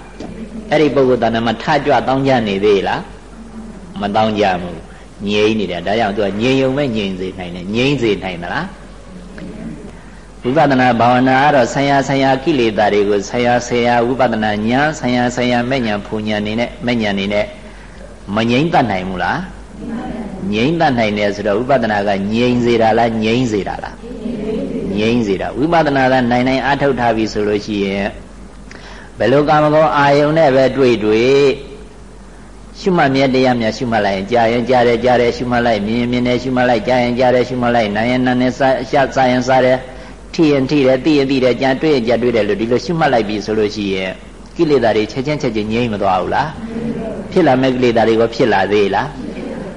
အဲ့ဒီပုဂ္ဂိုလ်တဏ္ဍမှာထကြွတောင်းကြနေသေးလားမတောင်းကြဘူးငြိမ်နေတယ်ဒါကြောင့်သူကငြိမ်ုံပဲငြိမ်စေနိုင်တယ်ငြိမ်စေနိုင်သလား ဝိပဿနာဘာဝနာကတော့ဆံရဆံရကိလေသာတွေကိုဆံရဆံရဝိပဿနာဉာဏ်ဆံရဆံရမဲ့ဉာဏ်ဖူဉာဏ်နေနဲ့မဲ့ဉာဏ်နေနဲ့မငြိမ့်တတ်နိုင်ဘူးလားငြိမ့်တတ်နိုင်တယ်ဆိုတော့ဝိပဿနာကငြိမ့်စေတာလားငြိမ့်စေတာလားငြိမ့်စေတာဝိပဿနာကနိုင်နိုင်အထုတ်ထားပြီဆိုလို့ရှိရင်ဘယ်လိုကာမဂုဏ်အာယုန်နဲ့ပဲတွေ့တွေ့ရှုမှတ်မြဲတရားများရှုမှတ်လိုက်ရင်ကြာရင်ကြာတယ်ကြာတယ်ရှုမှတ်လိုက်မြင်မြင်နဲ့ရှုမှတ်လိုက်ကြာရင်ကြာတယ်ရှုမှတ်လိုက်နိုင်ရင်နာနဲ့စားရှာစားရင်စားတယ် ထိရင်ထိတယ်သိရင်သိတယ်ကြံတွေ့ရင်ကြံတွေ့တယ်လို့ဒီလိုရှုမှတ်လိုက်ပြီဆိုလို့ရှိရင်ကိလေသာတွေချက်ချင်းချက်ချင်းငြိမ့်မသွားဘူးလားဖြစ်လာမဲ့ကိလေသာတွေကဖြစ်လာသေးလား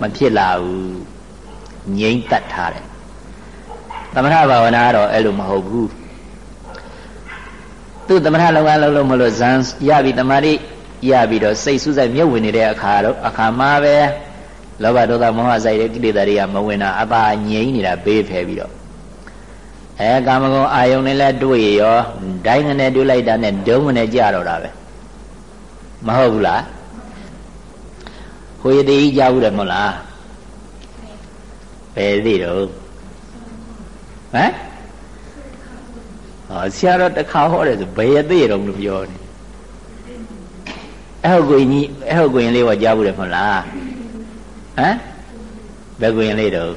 မဖြစ်လာဘူးငြိမ့်တတ်ထားတယ်သမထဘာဝနာကတော့အဲ့လိုမဟုတ်ဘူးသူသမထလောကလုံးလုံးမလို့ဇန်ရပြီတမာတိရပြီးတော့စိတ်စူးစိုက်မြုပ်ဝင်နေတဲ့အခါတော့အခါမှာပဲလောဘဒေါသမောဟစိုက်တဲ့ကိလေသာတွေကမဝင်တာအပါငြိမ့်နေတာဘေးဖယ်ပြီးတော့ အဲကာမဂုဏ်အာယုန်နဲ့လည်းတွေ့ရောဒိုင်းငနဲ့တွေ့လိုက်တာနဲ့ဒုံငနဲ့ကြတော့တာပဲမဟုတ်ဘူးလားဟိုရသေးကြီးကြားဘူးတယ်မဟုတ်လားဘယ်သိတော့ဟမ်ဟောဆရာတော်တစ်ခါဟောတယ်ဆိုဘယ်ရသေးတော့လို့ပြောနေအဲ့ဟိုကိုကြီးအဲ့ဟိုကိုရင်လေးဟောကြားဘူးတယ်မဟုတ်လားဟမ်ဘယ်ကိုရင်လေးတော့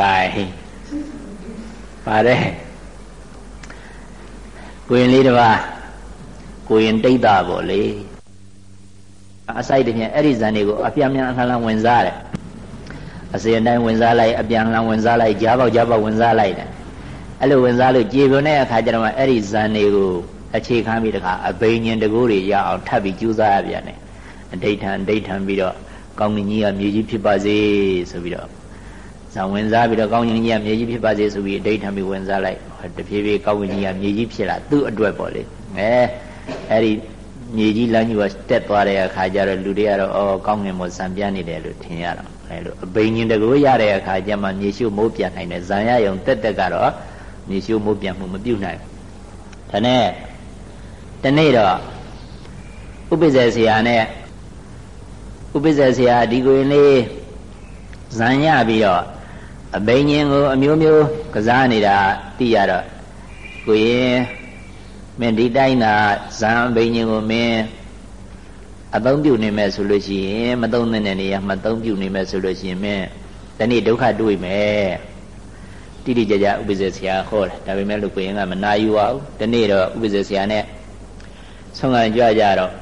ကဲ ပါတယ်ကိုရင်လေးတစ်ပါးကိုရင်တိတ်တာပေါ့လေအစိုက်တည်းအဲ့ဒီဇန်တွေကိုအပြင်းပြင်းအလှမ်းဝင်စားတယ်အစင်တိုင်းဝင်စားလိုက်အပြန်လှမ်းဝင်စားလိုက်ကြားပေါက်ကြားပေါက်ဝင်စားလိုက်တယ်အဲ့လိုဝင်စားလို့ကြေပွန်တဲ့အခါကျတော့အဲ့ဒီဇန်တွေကိုအခြေခံပြီးတခါအဘိညာဉ်တကူတွေရအောင်ထပ်ပြီးကြိုးစားရပြန်တယ်အဋိဋ္ဌံအဋိဋ္ဌံပြီးတော့ကောင်းကင်ကြီးကမြေကြီးဖြစ်ပါစေဆိုပြီးတော့ ဇံဝင်စားပြီးတော့ကောင်းကင်ကြီးကမြေကြီးဖြစ်ပါစေဆိုပြီးအဋိဋ္ဌံပြီးဝင်စားလိုက်တဖြည်းဖြည်းကောင်းကင်ကြီးကမြေကြီးဖြစ်လာသူ့အတွက်ပေါ့လေအဲအဲ့ဒီမြေကြီးလမ်းကြီးကတက်သွားတဲ့အခါကျတော့လူတွေကတော့အော်ကောင်းငင်မောဇံပြနေတယ်လို့ထင်ရတော့အဲလိုအဘိညာဉ်တကူရတဲ့အခါကျမှမြေရှုမိုးပြန်နိုင်တယ်ဇံရယုံတက်တက်ကတော့မြေရှုမိုးပြန်မှုမပြုတ်နိုင်ဒါနဲ့တနေ့တော့ဥပိ္ပဇေဆရာနဲ့ဥပိ္ပဇေဆရာဒီကိုရင်လေးဇံရပြီးတော့ အဘိညာဉ်ကိုအမျိုးမျိုးကစားနေတာသိရတော့ကိုရင်မင်းဒီတိုင်းသာဇံအဘိညာဉ်ကိုမင်းအသုံးပြုနေမယ်ဆိုလို့ရှိရင်မသုံးတဲ့နေရာမှာသုံးပြုနေမယ်ဆိုလို့ရှိရင်မင်းတနေ့ဒုက္ခတွေ့မယ်တိတိကျကျဥပ္ပဇေဆရာဟောတယ်ဒါပေမဲ့လူကိုရင်ကမနာယူပါဘူးတနေ့တော့ဥပ္ပဇေဆရာနဲ့ဆုံးခံကြွကြတော့ဥ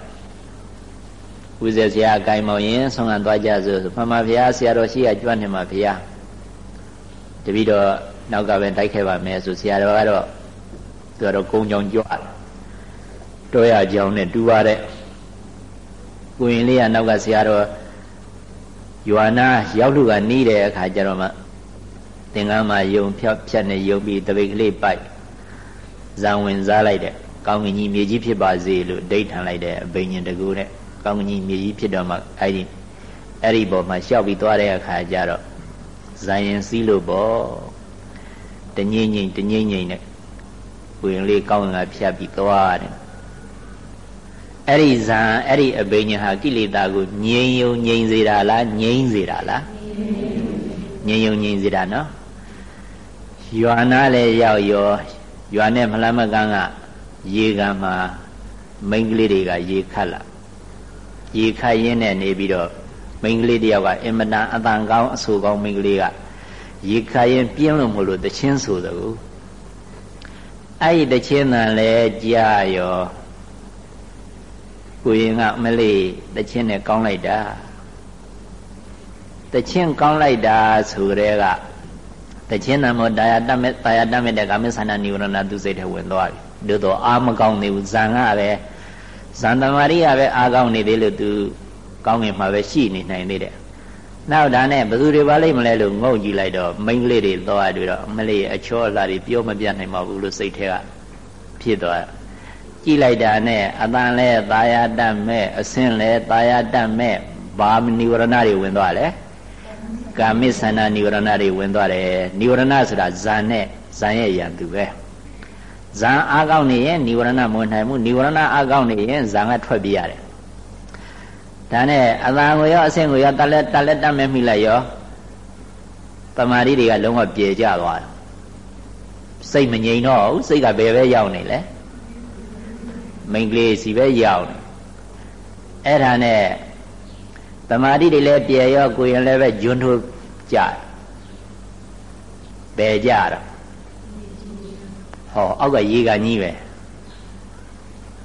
ပ္ပဇေဆရာအကင်မောင်ရင်ဆုံးခံသွားကြဆိုမှန်ပါဗျာဆရာတော်ရှိရကြွနေမှာဗျာ တပည့်တော်နောက်ကပဲတိုက်ခဲ့ပါမယ်ဆိုဆရာတော်ကတော့သူကတော့ကုန်းကြောင်ကြွတယ်တောရကြောင်နဲ့တူပါတဲ့ကိုရင်လေးကနောက်ကဆရာတော်ယွာနာရောက်လူကနီးတဲ့အခါကျတော့မှသင်္ကန်းမှာယုံဖြတ်ဖြတ်နဲ့ယုံပြီးတပိတ်ကလေးပိုက်ဇံဝင်စားလိုက်တဲ့ကောင်းကင်ကြီးမြေကြီးဖြစ်ပါစေလို့ဒိဋ္ဌံလိုက်တဲ့အဘိညာဉ်တကူနဲ့ကောင်းကင်ကြီးမြေကြီးဖြစ်တော့မှအဲ့ဒီအဲ့ဒီပေါ်မှာလျှောက်ပြီးသွားတဲ့အခါကျတော့ ဇာရင်စည်းလို့ပေါ့တငိမ့်ငိမ့်တငိမ့်ငိမ့်နဲ့ဝင်လေးကောင်းကင်ကဖြတ်ပြီးသွားတယ်အဲ့ဒီဇံအဲ့ဒီအဘိညာဟာကိလေသာကိုငြိမ်ယုံငြိမ်စေတာလားငြိမ်စေတာလားငြိမ်ယုံငြိမ်စေတာနော်ယွာနာလည်းရောက်ရောယွာနဲ့မလမကန်းကရေကံမှာမိန်းကလေးတွေကရေခတ်လာရေခတ်ရင်းနဲ့နေပြီးတော့ မိန်းကလေးတယောက်ကအင်မတန်အတန်ကောင်းအဆူကောင်းမိန်းကလေးကရေခတ်ရင်ပြင်းလို့မလို့တချင်းဆိုတယ်ကူအဲ့ဒီတချင်းတန်လဲကြာရောကိုရင်ကမလေးတချင်းနဲ့ကောင်းလိုက်တာတချင်းကောင်းလိုက်တာဆိုတဲ့ကတချင်းတံမောတာယာတမေတာယာတမေတဲ့ကာမိသနာနိဝရဏသူစိတ်ထဲဝင်သွားပြီတို့တော့အာမကောင်းသေးဘူးဇံကပဲဇန်တမာရိကပဲအာကောင်းနေသေးလို့သူ ကောင်းငင်မှာပဲရှိနေနိုင်သေးတယ်နောက်ဒါနဲ့ဘယ်သူတွေပါလိမ့်မလဲလို့ငုံကြည့်လိုက်တော့မိန်းကလေးတွေသွားတွေ့တော့မလေးအချောအလှတွေပြောမပြနိုင်ပါဘူးလို့စိတ်ထဲကဖြစ်သွားကြည့်လိုက်တာနဲ့အတန်လဲသာယာတတ်မဲ့အစင်းလဲသာယာတတ်မဲ့ဘာနိဝရဏတွေဝင်သွားလဲကာမိသနာနိဝရဏတွေဝင်သွားတယ်နိဝရဏဆိုတာဇာနဲ့ဇာရဲ့ရန်သူပဲဇာအားကောင်းနေရင်နိဝရဏမဝင်နိုင်ဘူးနိဝရဏအားကောင်းနေရင်ဇာကထွက်ပြေးရတယ် ဒါနဲ့အတန်ကိုရောအဆင့်ကိုရောတလက်တလက်တတ်မဲ့မိလိုက်ရောတမာရီတွေကလုံးဝပြေကြသွားတယ်စိတ်မငြိမ်တော့ဘူးစိတ်ကဘယ်ပဲရောက်နေလဲမိန်ကလေးစီပဲရောက်နေအဲ့ဒါနဲ့တမာတိတွေလည်းပြေရောကိုရင်လည်းပဲဂျွန်းထိုးကြဘယ်ကြတော့ဟောအောက်ကရေကကြီးပဲ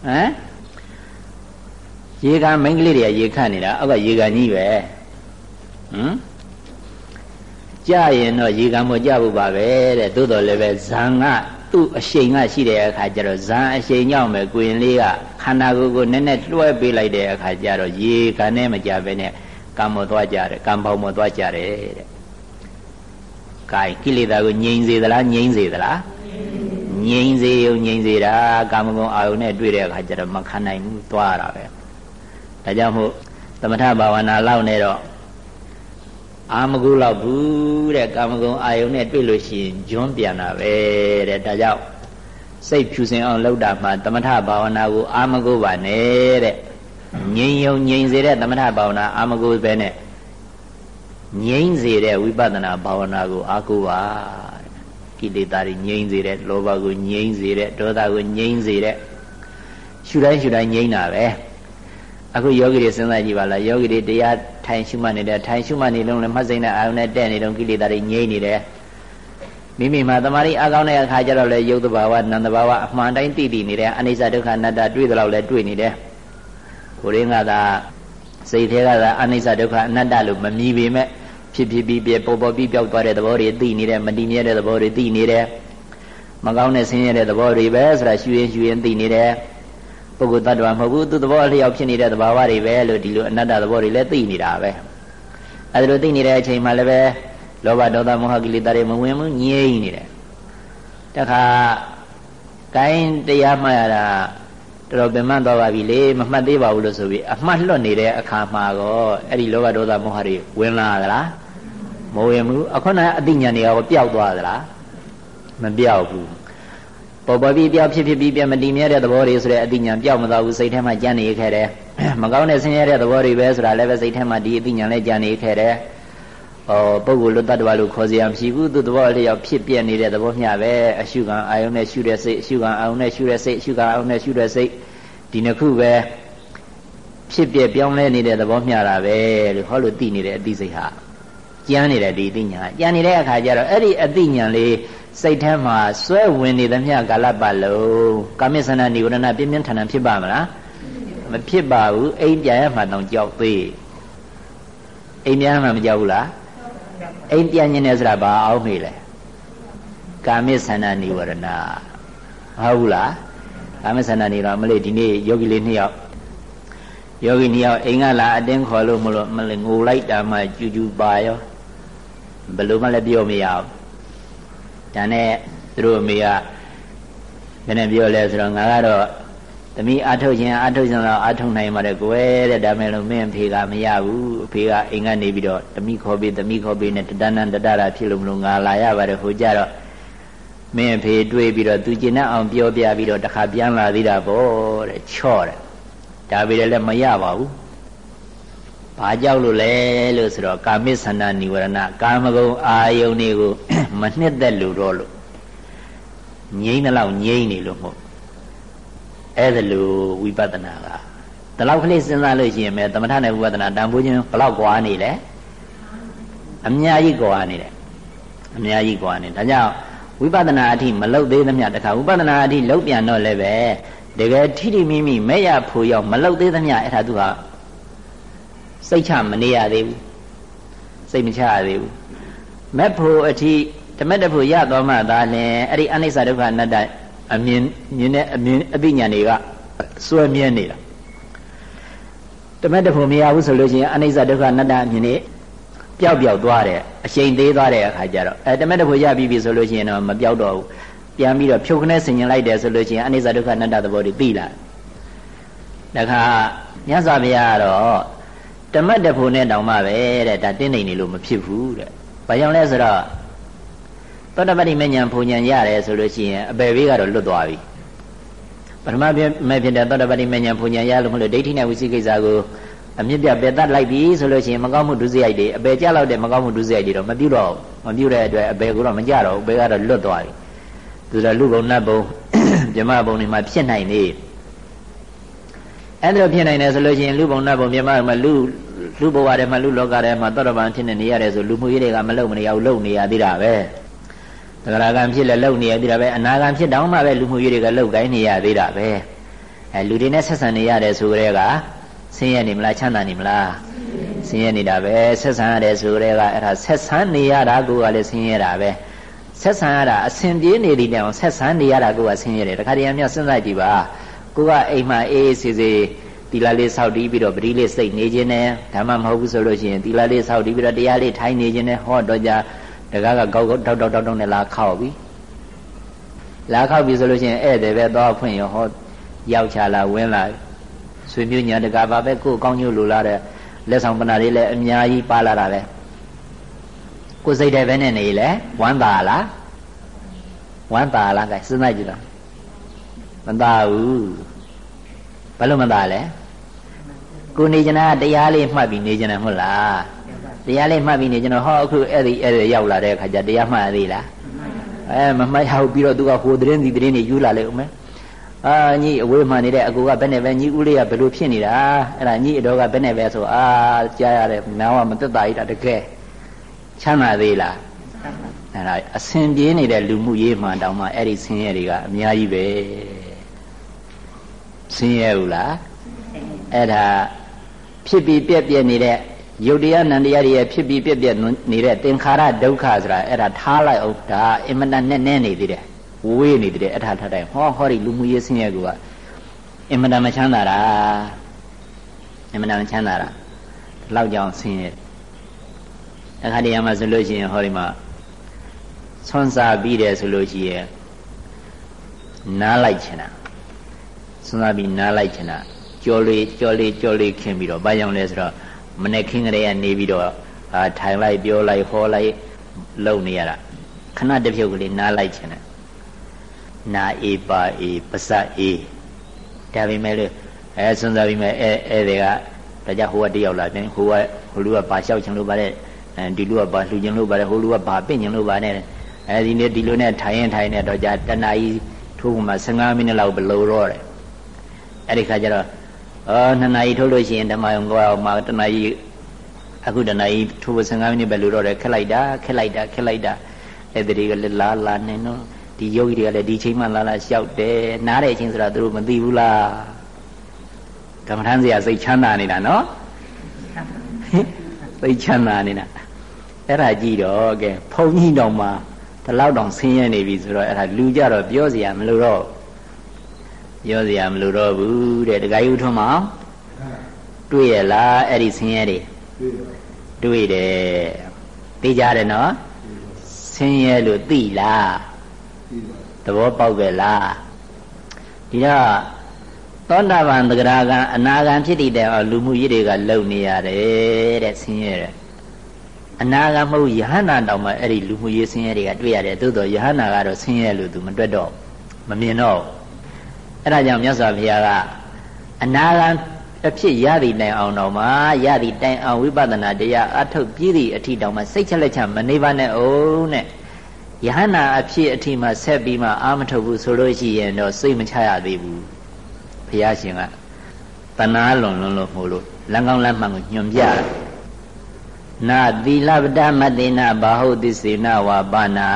ဟမ် ရေကမိန်းကလေးတွေကရေခတ်နေတာအောက်ကရေကကြီးပဲဟမ်ကြရင်တော့ရေကမကြဘူးပါပဲတဲ့သို့တော်လည်းပဲဇံကသူ့အရှိန်ကရှိတဲ့အခါကျတော့ဇံအရှိန်ကြောင့်ပဲကိုရင်လေးကခန္ဓာကိုယ်ကိုနည်းနည်းလွှဲပေးလိုက်တဲ့အခါကျတော့ရေကနဲ့မကြပဲနဲ့ကံမောသွားကြတယ်ကံပေါမောသွားကြတယ်တဲ့။ကဲကိလေသာကိုငြိမ်စေသလားငြိမ်စေသလားငြိမ်စေုံငြိမ်စေတာကာမဂုဏ်အာယုန်နဲ့တွေ့တဲ့အခါကျတော့မခံနိုင်ဘူးသွားတာပဲ။ ဒါကြောင့်မို့သမထဘာဝနာလောက်နေတော့အာမကုလောက်ဘူးတဲ့ကာမဂုဏ်အာယုန်နဲ့တွေ့လို့ရှိရင်ဂျွန်းပြန်တာပဲတဲ့ဒါကြောင့်စိတ်ဖြူစင်အောင်လုပ်တာမှသမထဘာဝနာကိုအာမကုပါနဲ့တဲ့ငြိမ်ယုံငြိမ်စေတဲ့သမထဘာဝနာအာမကုပဲနဲ့ငြိမ်စေတဲ့ဝိပဿနာဘာဝနာကိုအာကုပါကိလေသာတွေငြိမ်စေတဲ့လောဘကိုငြိမ်စေတဲ့ဒေါသကိုငြိမ်စေတဲ့ရှုတိုင်းရှုတိုင်းငြိမ်တာပဲ အခုယောဂီတွေစဉ်းစားကြည့်ပါလားယောဂီတွေတရားထိုင်ရှုမှတ်နေတဲ့ထိုင်ရှုမှတ်နေလုံးလည်းမှတ်စိမ့်တဲ့အာယုန်နဲ့တဲ့နေတော့ကိလေသာတွေငြိမ့်နေတယ်မိမိမှာတမာရီအကောင်းတဲ့အခါကျတော့လေယုတ်တဘာဝနန္တဘာဝအမှန်တိုင်းသိတည်နေတယ်အနိစ္စဒုက္ခအနတ္တတွေ့သလောက်လည်းတွေ့နေတယ်ကိုရင်းကသာစိတ်ထဲကသာအနိစ္စဒုက္ခအနတ္တလို့မမြည်ပေမဲ့ဖြစ်ဖြစ်ပြီးပြပေါ်ပေါ်ပြီးပြောက်သွားတဲ့သဘောတွေသိနေတယ်မတည်မြဲတဲ့သဘောတွေသိနေတယ်မကောင်းတဲ့ဆင်းရဲတဲ့သဘောတွေပဲဆိုတာရှူရင်ရှူရင်သိနေတယ် ပုဂ္ဂိုလ်တ attva မဟုတ်ဘူးသူသဘောအလျောက်ဖြစ်နေတဲ့သဘာဝတွေပဲလို့ဒီလိုအနတ္တသဘောတွေလည်းသိနေတာပဲအဲဒီလိုသိနေတဲ့အချိန်မှာလည်းပဲလောဘဒေါသမောဟကိလေသာတွေမဝင်ဘူးငြိမ့်နေတယ်တခါကိုင်းတရားမှတ်ရတာတော်တော်ပင်မသွားပါပြီလေမမှတ်သေးပါဘူးလို့ဆိုပြီးအမှတ်လွတ်နေတဲ့အခါမှာကောအဲ့ဒီလောဘဒေါသမောဟတွေဝင်လာသလားမဝင်ဘူးအခုနအသိဉာဏ်တွေကပျောက်သွားသလားမပျောက်ဘူး ပေါ်ပေါ်ပြီးပြောက်ဖြစ်ဖြစ်ပြီးပြမတည်မြဲတဲ့သဘောတွေဆိုတဲ့အသိဉာဏ်ပြောက်မသွားဘူးစိတ်ထဲမှာကြံ့နေခဲ့တယ်မကောင်းတဲ့ဆင်းရဲတဲ့သဘောတွေပဲဆိုတာလည်းပဲစိတ်ထဲမှာဒီအသိဉာဏ်လည်းကြံ့နေခဲ့တယ်ဟောပုဂ္ဂိုလ်လွတ်တ attva လို့ခေါ်စရာမရှိဘူးသူသဘောလျောက်ဖြစ်ပြနေတဲ့သဘောမျှပဲအရှုခံအာယုန်နဲ့ရှုတဲ့စိတ်အရှုခံအာယုန်နဲ့ရှုတဲ့စိတ်အရှုခံအာယုန်နဲ့ရှုတဲ့စိတ်ဒီနှစ်ခုပဲဖြစ်ပြပြောင်းလဲနေတဲ့သဘောမျှတာပဲလို့ဟောလို့သိနေတဲ့အသိစိတ်ဟာကြမ်းနေတဲ့ဒီအသိဉာဏ်ကြမ်းနေတဲ့အခါကျတော့အဲ့ဒီအသိဉာဏ်လေး စိတ်ထဲမှာစွဲဝင်နေသမျှကာလပတ်လုံးကာမိသနာနိဝရဏပြင်းပြင်းထန်ထန်ဖြစ်ပါမလားမဖြစ်ပါဘူးအိမ်ပြန်ရမှတောင်ကြောက်သေးအိမ်ပြန်မှမကြောက်ဘူးလားအိမ်ပြန်ညင်းနေဆိုတာဘာအောင်မေးလဲကာမိသနာနိဝရဏဟုတ်ဘူးလားကာမိသနာနိဝရဏမလေးဒီနေ့ယောဂီလေးနှစ်ယောက်ယောဂီနှစ်ယောက်အိမ်ကလာအတင်းခေါ်လို့မလို့မလေးငိုလိုက်တာမှကျူကျူပါရောဘယ်လိုမှလည်းပြောမရဘူး ဒါနဲ့သူတို့အမေကဘယ်နဲ့ပြောလဲဆိုတော့ငါကတော့သမီးအာထုတ်ခြင်းအာထုတ်ခြင်းတော့အာထုတ်နိုင်ပါတယ်ကိုယ်တဲ့ဒါမဲ့လို့မင်းအဖေကမရဘူးအဖေကအိမ်ကနေပြီးတော့သမီးခေါ်ပြီးသမီးခေါ်ပြီးနဲ့တတန်းတန်းတတတာဖြစ်လို့မလို့ငါလာရပါတယ်ဟိုကြတော့မင်းအဖေတွေးပြီးတော့သူကျင်တဲ့အောင်ပြောပြပြီးတော့တခါပြန်လာသေးတာပေါ့တဲ့ချော့တယ်ဒါပေမဲ့လည်းမရပါဘူး ဘာကြောက်လို့လဲလို့ဆိုတော့ကာမိသန္တာនិဝရဏကာမဂုဏ်အာယုန်တွေကိုမနှစ်သက်လို့တော့လို့ငြိမ့်တဲ့လောက်ငြိမ့်နေလို့မဟုတ်အဲ့ဒါလိုဝိပဿနာကဒီလောက်ကလေးစဉ်းစားလို့ရှိရင်ပဲသမထနဲ့ဝိပဿနာတန်ဖိုးခြင်းဘလောက်ကွာနေလဲအများကြီးကွာနေတယ်အများကြီးကွာနေဒါကြောင့်ဝိပဿနာအထိမလုတ်သေးသမျှတခါဝိပဿနာအထိလုတ်ပြန်တော့လည်းပဲတကယ်ထိထိမိမိမဲ့ရဖို့ရောက်မလုတ်သေးသမျှအဲ့ဒါသူဟာ စိတ်ချမနေရသေးဘူးစိတ်မချရသေးဘူးမက်ဖို့အထိဓမ္မတဖို့ရတော်မှသာလင်အဲ့ဒီအနိစ္စဒုက္ခအနတ္တအမြင်မြင်တဲ့အမြင်အသိဉာဏ်တွေကစွဲမြဲနေတာဓမ္မတဖို့မရဘူးဆိုလို့ရှိရင်အနိစ္စဒုက္ခအနတ္တအမြင်တွေပျောက်ပျောက်သွားတယ်အရှိန်သေးသွားတဲ့အခါကျတော့အဲဓမ္မတဖို့ရပြီးပြီဆိုလို့ရှိရင်တော့မပျောက်တော့ဘူးပြန်ပြီးတော့ဖြုတ်ခနဲ့ဆင်ញင်လိုက်တယ်ဆိုလို့ရှိရင်အနိစ္စဒုက္ခအနတ္တသဘောတွေသိလာတယ်ဒါခါမြတ်စွာဘုရားကတော့ ဓမ္မတဖို့နဲ့တောင်မှပဲတဲ့ဒါတင်းနေနေလို့မဖြစ်ဘူးတဲ့ဘာကြောင့်လဲဆိုတော့သောတပတိမဉ္ဇဉ်ဘုံဉ္ဇဉ်ရတယ်ဆိုလို့ရှိရင်အပေဘေးကတော့လွတ်သွားပြီပထမမဲ့ဖြစ်တဲ့သောတပတိမဉ္ဇဉ်ဘုံဉ္ဇဉ်ရလို့မလို့ဒိဋ္ဌိနဲ့ဝိသိကိစ္စကိုအမြင့်ပြပယ်တတ်လိုက်ပြီဆိုလို့ရှိရင်မကောင်းမှုဒုစရိုက်တွေအပေကြလောက်တဲ့မကောင်းမှုဒုစရိုက်တွေတော့မပြုတော့မပြုတဲ့အတွက်အပေကတော့မကြတော့ဘူးအပေကတော့လွတ်သွားပြီသူကလူဘုံနတ်ဘုံမြမဘုံတွေမှာဖြစ်နိုင်နေ အဲ့ဒါဖြစ်နိုင်တယ်ဆိုလို့ရှိရင်လူဘုံနတ်ဘုံမြမမှာလူလူဘဝထဲမှာလူလောကထဲမှာသောတပန်ဖြစ်နေနေရတယ်ဆိုလူမှုရေးတွေကမလုံမနေရဘူးလုံနေရသေးတာပဲသဂရကံဖြစ်လဲလုံနေရသေးတာပဲအနာကံဖြစ်တောင်းမှပဲလူမှုရေးတွေကလုံကိုင်းနေရသေးတာပဲအဲလူတွေနဲ့ဆက်ဆံနေရတယ်ဆိုကြတဲ့ကဆင်းရဲနေမလားချမ်းသာနေမလားဆင်းရဲနေတာပဲဆက်ဆံရတယ်ဆိုကြတဲ့ကအဲ့ဒါဆက်ဆံနေရတာကိုကလည်းဆင်းရဲတာပဲဆက်ဆံရတာအဆင်ပြေနေတယ်တောင်ဆက်ဆံနေရတာကိုကဆင်းရဲတယ်တခါတည်းအမြတ်စဉ်းစားကြည့်ပါ ကိုကအိမ်မှာအေးအေးဆေးဆေးသီလလေးဆောက်တီးပြီးတော့ပရိလေးစိတ်နေခြင်းနဲ့ဓမ္မမဟုတ်ဘူးဆိုလို့ရှိရင်သီလလေးဆောက်တီးပြီးတော့တရားလေးထိုင်နေခြင်းနဲ့ဟောတော့ကြတကားကကောက်ကောက်တောက်တောက်တောက်တောက်နဲ့လာခောက်ပြီလာခောက်ပြီဆိုလို့ရှိရင်ဧည့်သည်ပဲသွားဖွင့်ရောဟောရောက်ချလာဝင်းလာဆွေမျိုးညာတကားပါပဲကိုယ်ကောင်းညို့လိုလာတဲ့လက်ဆောင်ပနာလေးလည်းအများကြီးပါလာတာပဲကိုယ်စိတ်တဲ့ပဲနဲ့နေလေဝမ်းသာလားဝမ်းသာလားကဲစဉ်းစားကြည့်တော့ မသာဘူးဘာလို့မသာလဲကိုနေကြတာတရားလေးမှတ်ပြီးနေကြတယ်မဟုတ်လားတရားလေးမှတ်ပြီးနေကြတော့ဟောအခုအဲ့ဒီအဲ့ဒီရောက်လာတဲ့အခါကျတရားမှတ်သေးလားအဲမမှတ်ရဘူးပြီးတော့သူကဟိုသတင်းဒီသတင်းတွေယူလာလေဦးမယ်အာညီအဝေးမှနေတဲ့အကူကဘယ်နဲ့ပဲညီဦးလေးကဘယ်လိုဖြစ်နေတာအဲ့ဒါညီအတော်ကဘယ်နဲ့ပဲဆိုအာကြားရတယ်နားကမသက်သာကြီးတာတကယ်ချမ်းသာသေးလားအဲ့ဒါအစဉ်ပြေးနေတဲ့လူမှုရေးမှတောင်မှအဲ့ဒီဆင်းရဲတွေကအများကြီးပဲ ဆင်းရဲဘူးလားအဲ့ဒါဖြစ်ပြီးပြက်ပြက်နေတဲ့ယုတ်တရားနံတရားတွေဖြစ်ပြီးပြက်ပြက်နေတဲ့သင်္ခါရဒုက္ခဆိုတာအဲ့ဒါထားလိုက်အောင်ဒါအင်မတန်နဲ့နဲ့နေသေးတယ်ဝေးနေသေးတယ်အဲ့ဒါထားတိုင်းဟောဟောဒီလူမှုရေးဆင်းရဲကအင်မတန်မချမ်းသာတာအင်မတန်မချမ်းသာတာလောက်ကြောင်ဆင်းရဲအခါတည်းမှာဆိုလို့ရှိရင်ဟောဒီမှာဆွမ်းစားပြီးတယ်ဆိုလို့ရှိရင်နားလိုက်ချင်တာ ဆွမ်းစားပြီးနားလိုက်ချင်တာကြော်လေးကြော်လေးကြော်လေးခင်းပြီးတော့ဘာကြောင့်လဲဆိုတော့မနေ့ခင်းကလေးကနေပြီးတော့အာထိုင်လိုက်ပြောလိုက်ဟောလိုက်လုံနေရတာခဏတစ်ဖြုတ်ကလေးနားလိုက်ချင်တယ်နာအေးပါအေးပစအေးဒါပေမဲ့လို့အဲစဉ်းစားပြီးမဲ့အဲအဲတွေကဒါကြဟိုကတယောက်လာတယ်ဟိုကဟိုလူကပါလျှောက်ချင်လို့ပါတဲ့အဲဒီလူကပါလှူချင်လို့ပါတဲ့ဟိုလူကပါပင့်ချင်လို့ပါတဲ့အဲဒီနေ့ဒီလိုနဲ့ထိုင်ရင်ထိုင်နေတော့じゃတဏှာကြီးထိုးမှ15မိနစ်လောက်ဘလို့တော့တယ် အဲ့ဒီခါကျတော့အော်နှစ်နာရီထိုးလို့ရှိရင်ဓမ္မယုံကောမှတဏှာကြီးအခုတဏှာကြီးထိုး15မိနစ်ပဲလို့တော့တယ်ခက်လိုက်တာခက်လိုက်တာခက်လိုက်တာအဲ့ဒီတွေကလည်းလာလာနေတော့ဒီယောဂီတွေကလည်းဒီချိန်မှလာလာလျှောက်တယ်နားတဲ့အချိန်ဆိုတာသူတို့မသိဘူးလားကမ္မထမ်းစရာစိတ်ချမ်းသာနေတာနော်စိတ်ချမ်းသာနေတာအဲ့ဒါကြည့်တော့ကဲဘုံကြီးတောင်မှဒီလောက်တောင်ဆင်းရဲနေပြီဆိုတော့အဲ့ဒါလူကြတော့ပြောစရာမလိုတော့ ပြောစရာမလိုတော့ဘူးတဲ့တခါယူထွန်းမတွေ့ရလားအဲ့ဒီဆင်းရဲတွေတွေ့တယ်သိကြတယ်နော်ဆင်းရဲလို့သိလားသဘောပေါက်ကြလားဒီတော့သောတာပန်သဂရာကံအနာဂံဖြစ်တည်တဲ့လူမှုရေးတွေကလုံနေရတယ်တဲ့ဆင်းရဲတယ်အနာဂံမဟုတ်ယဟနာတောင်မှအဲ့ဒီလူမှုရေးဆင်းရဲတွေကတွေ့ရတယ်သို့တော့ယဟနာကတော့ဆင်းရဲလို့သူမတွေ့တော့မမြင်တော့ အဲ့ဒါကြောင့်မြတ်စွာဘုရားကအနာဂံအဖြစ်ရသည့်တိုင်အောင်တော့မှရသည့်တိုင်အောင်ဝိပဿနာတရားအထုတ်ပြည့်သည့်အထိတောင်မှစိတ်ချက်လက်ချမနေပါနဲ့အောင်တဲ့ယဟနာအဖြစ်အထိမှဆက်ပြီးမှအာမထုတ်ဘူးဆိုလို့ရှိရင်တော့စိတ်မချရသေးဘူးဘုရားရှင်ကတဏှာလွန်လွန်လို့မို့လို့လမ်းကောင်းလမ်းမှန်ကိုညွန်ပြတာနာသီလပဒမတေနဘာဟုတ်သစ္စေနဝါပါနာ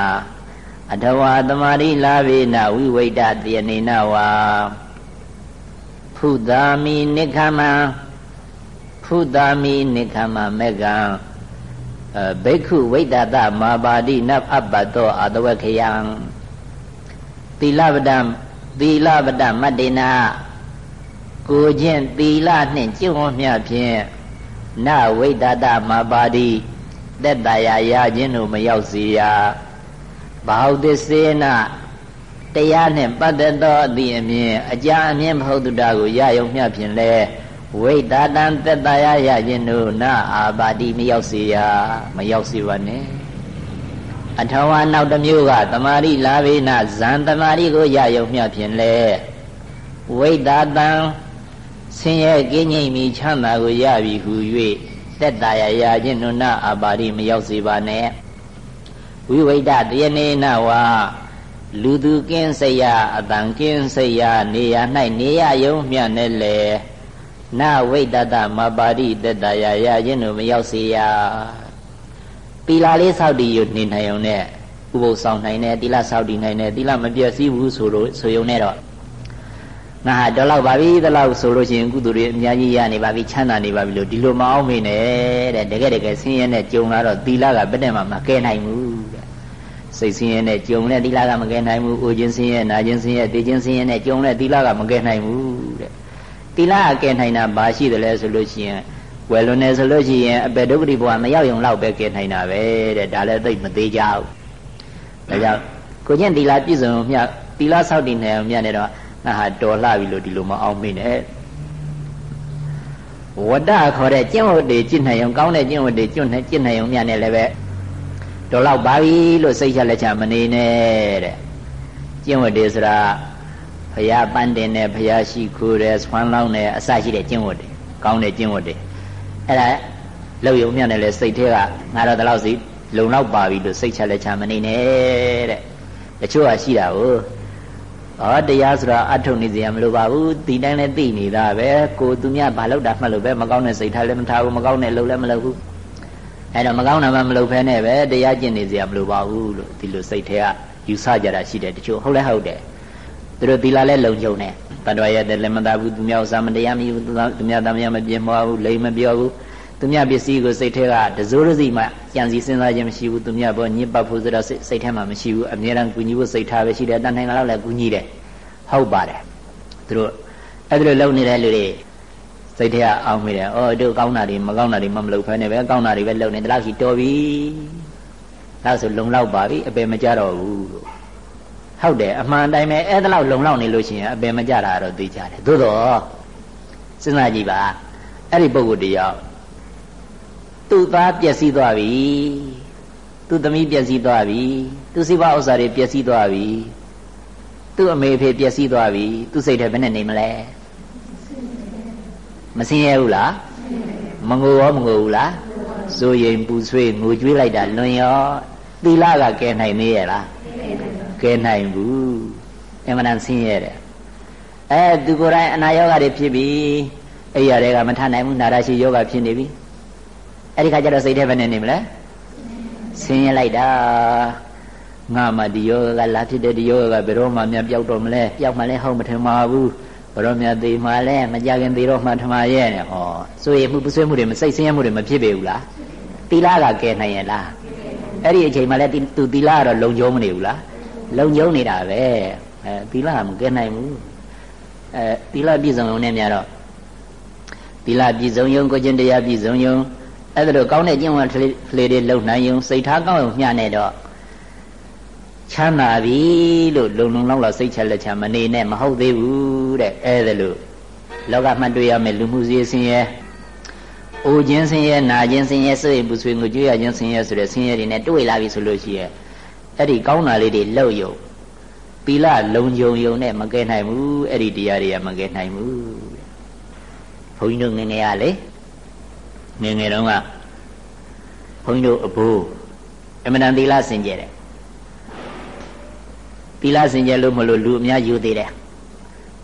အထဝါသမာရိလာဝေနဝိဝိတတယနေနဝါဖုသာမိနိခမံဖုသာမိနိခမမေကံဘိက္ခုဝိတတမာပါတိနအပ္ပတောအတဝခယံသီလပဒသီလပဒမတ္တေနာကိုချင်းသီလနှင့်ကျင့်ဝတ်မြဖြင့်နဝိတတမာပါတိတက်တရာရခြင်းတို့မရောက်စေရ ဘာဟုသစ္စေနတရားနှင့်ပတ်သက်သောအသည့်အမြင်အကြအမြင်ဘုဒ္ဓတာကိုရယုံမြဖြင့်လဲဝိတာတံသက်တရာရခြင်းတို့နအာပါတိမရောက်စေရမရောက်စေပါနဲ့အထဝါနောက်တစ်မျိုးကတမာရိလာဝေနဇံတမာရိကိုရယုံမြဖြင့်လဲဝိတာတံဆင်းရဲကင်းငြိမ်ပြီးချမ်းသာကိုရပြီဟု၍သက်တာရရခြင်းတို့နအာပါတိမရောက်စေပါနဲ့ ဝိဝိဒတယနေနဝါလူသူကင်းစရာအတန်ကင်းစရာနေရ၌နေရယုံမြနဲ့လေနဝိတတမပါတိတတရာရခြင်းတို့မရောက်စေရပီလာလေးဆောက်တည်ရနေနိုင်ုံနဲ့ဥပုသ်ဆောင်နိုင်တယ်တိလဆောက်တည်နိုင်တယ်တိလမပြည့်စည်ဘူးဆိုလို့ဆိုရုံနဲ့တော့ငါဟာတော့လောက်ပါပြီတလောက်ဆိုလို့ရှိရင်ကုသိုလ်တွေအများကြီးရနေပါပြီချမ်းသာနေပါပြီလို့ဒီလိုမအောင်မေးနဲ့တဲ့တကယ်တကယ်ဆင်းရဲနဲ့ကြုံလာတော့သီလကဘယ်နဲ့မှမကဲနိုင်ဘူးတဲ့ စိတ်ဆင်းရဲနဲ့ကြုံတဲ့သီလကမကဲနိုင်ဘူးအိုခြင်းဆင်းရဲနာခြင်းဆင်းရဲသိခြင်းဆင်းရဲနဲ့ကြုံတဲ့သီလကမကဲနိုင်ဘူးတဲ့သီလကကဲနိုင်တာဘာရှိတယ်လဲဆိုလို့ရှိရင်ဝယ်လွန်နေဆိုလို့ရှိရင်အပေဒုက္ခတိဘဝမရောက်ရုံလောက်ပဲကဲနိုင်တာပဲတဲ့ဒါလည်းသိမသေးကြဘူးဒါကြောင့်ကိုကျင့်သီလပြည့်စုံမြတ်သီလဆောက်တည်နေအောင်မြတ်နေတော့ငါဟာတော်လှပြီလို့ဒီလိုမအောင်မိနဲ့ဝတ္တခေါ်တဲ့ကျင့်ဝတ်တွေကျင့်နိုင်အောင်ကောင်းတဲ့ကျင့်ဝတ်တွေကျင့်နိုင်ကျင့်နိုင်အောင်မြတ်နေလည်းပဲ တော်လောက်ပါပြီလို့စိတ်ချလက်ချမနေနဲ့တဲ့ကျင့်ဝတ်တွေဆိုတာဖရာပန်းတင်တယ်ဖရာရှိခိုးတယ်ဆွမ်းလောင်းတယ်အစရှိတဲ့ကျင့်ဝတ်တွေကောင်းတဲ့ကျင့်ဝတ်တွေအဲ့ဒါလောက်ရုံမြတ်နေလဲစိတ်ထဲကငါတော့ဒီလောက်စီလုံလောက်ပါပြီလို့စိတ်ချလက်ချမနေနဲ့တဲ့တချို့ကရှိတာကိုဟောတရားဆိုတာအထုတ်နေစရာမလိုပါဘူးဒီတိုင်းလည်းသိနေတာပဲကိုသူများဘာလို့တာမှတ်လို့ပဲမကောင်းတဲ့စိတ်ထားလည်းမထားဘူးမကောင်းတဲ့လုပ်လည်းမလုပ်ဘူး အဲ့တော့မကောင်းတာမှမလုပ်ဖဲနဲ့ပဲတရားကျင့်နေစရာမလိုပါဘူးလို့ဒီလိုစိတ်ထဲကယူဆကြတာရှိတယ်တချို့ဟုတ်လဲဟုတ်တယ်သူတို့သီလလည်းလုံခြုံတယ်တတော်ရတဲ့လည်းမသာဘူးသူများဥစားမတရားမယူသူများတမယမပြင်းမွားဘူးလိမ်မပြောဘူးသူများပစ္စည်းကိုစိတ်ထဲကတစိုးရစီမှကြံစည်စဉ်းစားခြင်းမရှိဘူးသူများဘောညစ်ပတ်ဖို့ဆိုတော့စိတ်ထဲမှာမရှိဘူးအမြဲတမ်းကူညီဖို့စိတ်ထားပဲရှိတယ်တန်ထိုင်လာတော့လည်းကူညီတယ်ဟုတ်ပါတယ်သူတို့အဲ့ဒါလိုလုပ်နေတဲ့လူတွေ စိတ်ထဲကအောင်းမိတယ်အော်တို့ကောင်းတာတွေမကောင်းတာတွေမမလုပ်ဖဲနဲ့ပဲကောင်းတာတွေပဲလုပ်နေတလောက်ရှိတော်ပြီဒါဆိုလုံလောက်ပါပြီအပယ်မကြတော့ဘူးလို့ဟုတ်တယ်အမှန်တိုင်းပဲအဲ့ဒါလောက်လုံလောက်နေလို့ရှိရင်အပယ်မကြတာတော့သိကြတယ်သို့တော့စဉ်းစားကြည့်ပါအဲ့ဒီပုဂ္ဂိုလ်တယောက်သူ့သားပျက်စီးသွားပြီသူ့သမီးပျက်စီးသွားပြီသူ့စိဘဥစ္စာတွေပျက်စီးသွားပြီသူ့အမေဖေပျက်စီးသွားပြီသူ့စိတ်ထဲဘယ်နဲ့နေမလဲ မစင်းရဲဘူးလားမငိုရောမငိုဘူးလားစိုးရင်ပူဆွေးငိုကြွေးလိုက်တာလွန်ရောသီလကကဲနိုင်သေးရဲ့လားကဲနိုင်ဘူးအမှန်တန်ဆင်းရဲတယ်အဲသူကိုယ်တိုင်အနာယောဂတွေဖြစ်ပြီအဲ့ရတဲ့ကမထနိုင်ဘူးနာရရှိယောဂဖြစ်နေပြီအဲ့ဒီခါကျတော့စိတ်ထဲဘယ်နဲ့နေမလဲဆင်းရဲလိုက်တာငါမှဒီယောဂကလာဖြစ်တဲ့ဒီယောဂကဘယ်တော့မှမပြောက်တော့မလဲပျောက်မှလည်းဟုတ်မထင်ပါဘူး ဘရောမြတ်သေးမှလည်းမကြခင်သေးတော့မှထမရဲ့နဲ့ဟောစိုးရိမ်မှုပစွဲမှုတွေမစိတ်ဆင်းရဲမှုတွေမဖြစ်ပေဘူးလားသီလကကဲနိုင်ရဲ့လားအဲ့ဒီအချိန်မှလည်းသူသီလကတော့လုံခြုံမနေဘူးလားလုံခြုံနေတာပဲအဲသီလကမကဲနိုင်ဘူးအဲသီလပြည့်စုံုံနဲ့များတော့သီလပြည့်စုံယုံကိုကျင့်တရားပြည့်စုံယုံအဲ့ဒါလိုကောင်းတဲ့ကျင့်ဝတ်ကလေးတွေလုံနိုင်ယုံစိတ်ထားကောင်းအောင်မျှနေတော့ ချမ်းသာပြီလို့လုံလုံလောက်လောက်စိတ်ချက်လက်ချမနေနဲ့မဟုတ်သေးဘူးတဲ့အဲ့ဒါလို့လောကမှတ်တွေ့ရမယ်လူမှုစည်းစင်းရဲအိုခြင်းစင်းရဲနာခြင်းစင်းရဲစိတ်ပူဆွေးငိုကြွရခြင်းစင်းရဲဆိုတဲ့စင်းရဲတွေနဲ့တွေ့လာပြီဆိုလို့ရှိရဲ့အဲ့ဒီကောင်းတာလေးတွေလှုပ်ယုံပီလလုံခြုံယုံနဲ့မကဲနိုင်ဘူးအဲ့ဒီတရားတွေကမကဲနိုင်ဘူးဘုန်းကြီးတို့ငငယ်ရလေငငယ်တုန်းကဘုန်းကြီးတို့အဘိုးအမှန်တန်သီလစင်ကြယ်တယ် သီလစင်ကြယ်လို့မလို့လူအများယူသေးတယ်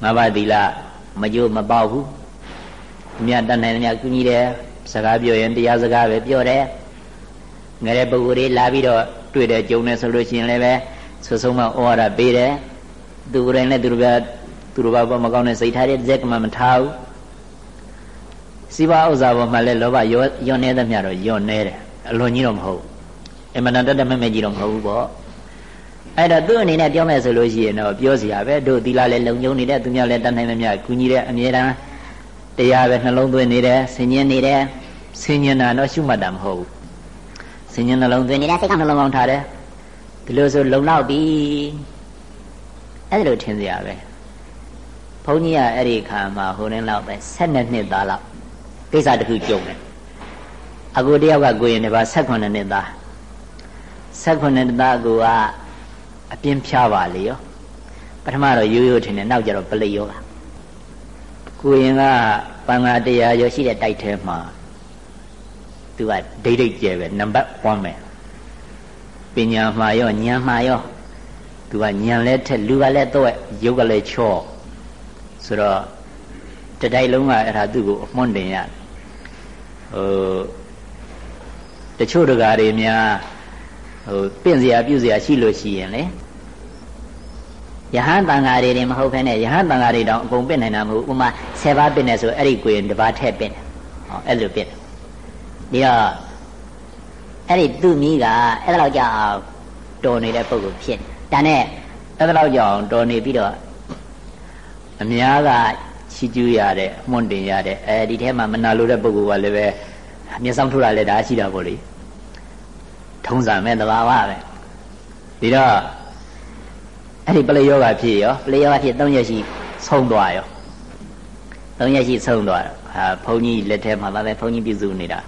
ငါးပါးသီလမကြိုးမပေါက်ဘူးအများတတ်နိုင်တယ်များကုညီတယ်စကားပြောရင်တရားစကားပဲပြောတယ်ငယ်တဲ့ပုဂ္ဂိုလ်တွေလာပြီးတော့တွေ့တယ်ကြုံတယ်ဆိုလို့ရှိရင်လည်းပဲဆွဆုံးမဩဝါဒပေးတယ်သူကိုယ်တိုင်လည်းသူတို့ကသူတို့ဘာပေါ်မကောင်းတဲ့စိတ်ထားတွေတစ်စက်ကမှမထားဘူးစီးပွားဥစ္စာပေါ်မှာလည်းလောဘရောရောနေသမျှတော့ရောနေတယ်အလွန်ကြီးတော့မဟုတ်အမှန်တန်တတ်မဲ့မဲ့ကြီးတော့မဟုတ်ဘူးပေါ့ အဲ့တော့သူ့အနေနဲ့ပြောမယ်ဆိုလို့ရှိရင်တော့ပြောစရာပဲတို့သီလလည်းလုံုံနေတဲ့သူများလည်းတတ်နိုင်သမျှကူညီတဲ့အမြဲတမ်းတရားပဲနှလုံးသွင်းနေတယ်ဆင်ញင်နေတယ်ဆင်ញင်တာတော့ရှုမှတ်တာမဟုတ်ဘူးဆင်ញင်နှလုံးသွင်းနေတယ်စိတ်ကောင်းနှလုံးကောင်းထားတယ်ဒီလိုဆိုလုံလောက်ပြီအဲ့ဒါလိုထင်စရာပဲဘုန်းကြီးကအဲ့ဒီခါမှာဟိုရင်းလောက်ပဲ12နှစ်သားလောက်ကိစ္စတခုကြုံတယ်အကူတယောက်ကကိုရင်တပါ18နှစ်သား18နှစ်သားကိုက အပြင်းဖြားပါလေရောပထမတော့ရိုးရိုးထင်တယ်နောက်ကျတော့ပလိယောကကိုရင်ကပန်ငါတရားရောရှိတဲ့တိုက်ထဲမှာသူကဒိတ်ဒိတ်ကျဲပဲနံပါတ်1ပဲပညာမှာရောဉာဏ်မှာရောသူကဉာဏ်လဲထက်လူကလည်းတော့ရုပ်ကလည်းချော့ဆိုတော့တတိုက်လုံးကအဲ့ဒါသူ့ကိုအမွန့်တင်ရဟိုတချို့တကားတွေများဟိုပင့်စရာပြုစရာရှိလို့ရှိရင်လေ ယဟန်တန်ဃာတွေတွေမဟုတ်ဖ ೇನೆ ယဟန်တန်ဃာတွေတောင်အကုန်ပင့်နိုင်တာမဟုတ်ဥမာ10ပါးပင့်နေဆိုအဲ့ဒီကိုရင်တစ်ပါးထည့်ပင့်တယ်ဟောအဲ့လိုပင့်တယ်ဒီတော့အဲ့ဒီသူ့မိကအဲ့ဒါလောက်ကြောင်တော်နေတဲ့ပုံကိုဖြစ်ဒါနဲ့အဲ့ဒါလောက်ကြောင်တော်နေပြီးတော့အများကချီးကျူးရတဲ့အမွန့်တင်ရတဲ့အဲဒီထဲမှာမနာလိုတဲ့ပုံကလည်းပဲမျက်စောင်းထိုးတာလည်းဒါရှိတာပေါ့လေထုံးစံမဲ့တဘာဝပဲဒီတော့ အဲ့ဒီပလေယောဂဖြစ်ရောပလေယောဂဖြစ်၃ရက်ရှိဆုံးသွားရော၃ရက်ရှိဆုံးသွားဟာဘုန်းကြီးလက်ထဲမှာပါပဲဘုန်းကြီးပြုစုနေတာ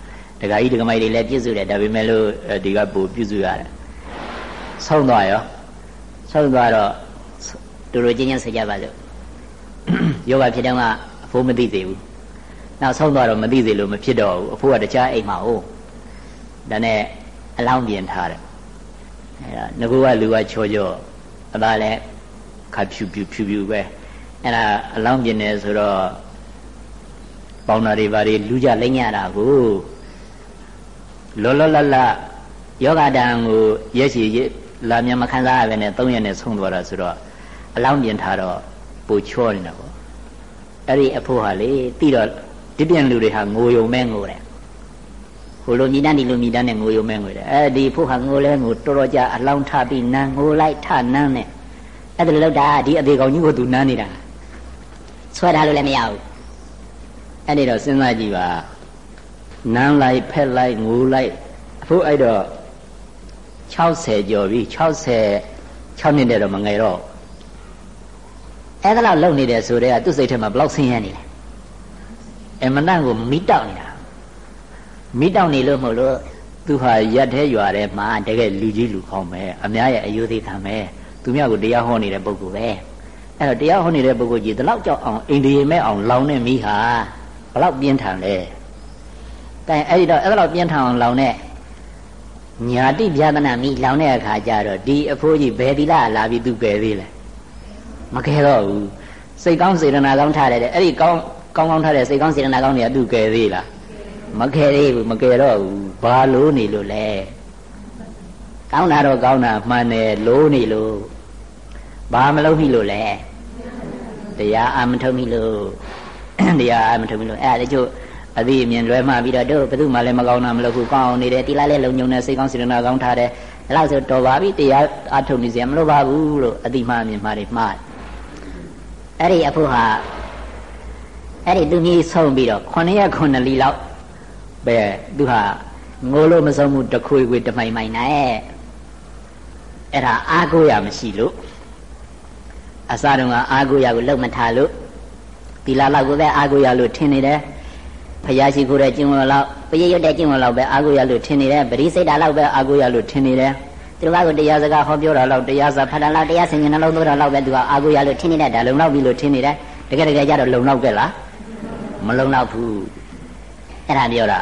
ဒကာကြီးဒကာမကြီးတွေလည်းပြုစုတယ်ဒါပေမဲ့လို့ဒီကပူပြုစုရတယ်ဆုံးသွားရောဆုံးသွားတော့တူတူချင်းချင်းဆက်ကြပါစို့ယောဂဖြစ်တော့ကအဖိုးမသိသေးဘူးနောက်ဆုံးသွားတော့မသိသေးလို့မဖြစ်တော့ဘူးအဖိုးကတခြားအိမ်မှာ哦ဒါနဲ့အလောင်းပြင်ထားတယ်အဲဒါငကူကလူကချောချော အသားလည်းခါဖြူဖြူဖြူဖြူပဲအဲ့ဒါအလောင်းပြင်နေဆိုတော့ပေါင်းတာတွေဘာတွေလူကြလိမ့်ရတာကိုလောလောလတ်လတ်ယောဂတန်ကိုရက်ရှိလာမြန်မခံစားရပဲနဲ့၃ရက်နဲ့ဆုံးသွားတာဆိုတော့အလောင်းပြင်ထားတော့ပူချောနေတာပေါ့အဲ့ဒီအဖို့ဟာလေတိတော့ဒီပြန်လူတွေဟာငိုယုံမဲငိုတယ် ဟိုလိုမြည်တန်းဒီလိုမြည်တန်းနဲ့ငိုယုံမဲငိုတယ်အဲဒီဖို့ဟာငိုလဲငိုတော်တော်ကြာအလောင်းထပြီးနန်းငိုလိုက်ထနန်းနဲ့အဲ့ဒါလောက်တာဒီအသေးကောင်ကြီးကိုသူနန်းနေတာဆွဲထားလို့လည်းမရဘူးအဲ့ဒီတော့စဉ်းစားကြည့်ပါနန်းလိုက်ဖက်လိုက်ငိုလိုက်အဖို့အဲ့တော့60ကျော်ပြီ60 6နှစ်တည်းတော့မငယ်တော့အဲ့ဒါလောက်လုံနေတယ်ဆိုတော့သူ့စိတ်ထဲမှာဘလောက်ဆင်းရဲနေလဲအမနန့်ကိုမိတောက်နေတာ မိတောက်နေလို့မဟုတ်လို့သူဟာရက်သေးရွာထဲမှာတကယ်လူကြီးလူကောင်းပဲအများရဲ့အယုသိခံပဲသူများကိုတရားဟောနေတဲ့ပုဂ္ဂိုလ်ပဲအဲ့တော့တရားဟောနေတဲ့ပုဂ္ဂိုလ်ကြီးဒီလောက်ကြောက်အောင်အိန္ဒိယမဲ့အောင်လောင်တဲ့မိဟာဘလောက်ပြင်းထန်လဲတိုင်အဲ့ဒီတော့အဲ့လောက်ပြင်းထန်အောင်လောင်တဲ့ညာတိပြဒနာမိလောင်တဲ့အခါကျတော့ဒီအဖိုးကြီးဘယ်ဒီလားလာပြီးသူကယ်သေးလဲမကယ်တော့ဘူးစိတ်ကောင်းစေတနာကောင်းထားတယ်အဲ့ဒီကောင်းကောင်းကောင်းထားတဲ့စိတ်ကောင်းစေတနာကောင်းတွေကသူကယ်သေးလား မကယ်သေးဘူးမကယ်တော့ဘူးဘာလို့နေလို့လဲကောင်းတာတော့ကောင်းတာမှန်တယ်လို့နေလို့ဘာမလုပ်မိလို့လဲတရားအာမထုံမိလို့တရားအာမထုံမိလို့အဲ့ဒါတချို့အသိအမြင်လွဲမှားပြီးတော့တို့ဘယ်သူမှလည်းမကောင်းတာမလုပ်ဘူးကောင်းအောင်နေတယ်တိလာလည်းလုံုံနေစိတ်ကောင်းစေတနာကောင်းထားတယ်ဒါလို့ဆိုတော်ပါပြီတရားအထုံနေစရာမလိုပါဘူးလို့အသိမှအမြင်မှားတွေမှားအဲ့ဒီအဖို့ဟာအဲ့ဒီသူကြီးဆုံးပြီးတော့9ရက်9လီလောက် ပဲသူဟာငိုလို့မဆုံးဘူးတခွေခွေတမိုင်မိုင်နဲ့အဲ့ဒါအားကိုးရမရှိလို့အစတုန်းကအားကိုးရကိုလုံမထားလို့ဒီလာလောက်ကိုပဲအားကိုးရလို့ထင်နေတယ်ဖယားရှိခိုးတဲ့ကျင့်ဝတ်လောက်ပရိရွတ်တဲ့ကျင့်ဝတ်လောက်ပဲအားကိုးရလို့ထင်နေတယ်ပရိစိတ်တာလောက်ပဲအားကိုးရလို့ထင်နေတယ်သူကကိုတရားစကားဟောပြောတာလောက်တရားစာဖတ်တာလောက်တရားဆင်ញင်နှလုံးသွင်းတာလောက်ပဲသူကအားကိုးရလို့ထင်နေတဲ့ဒါလုံလောက်ပြီလို့ထင်နေတယ်တကယ်တကယ်ကြတော့လုံလောက်ကြလားမလုံလောက်ဘူး အဲ့ဒါပြောတာ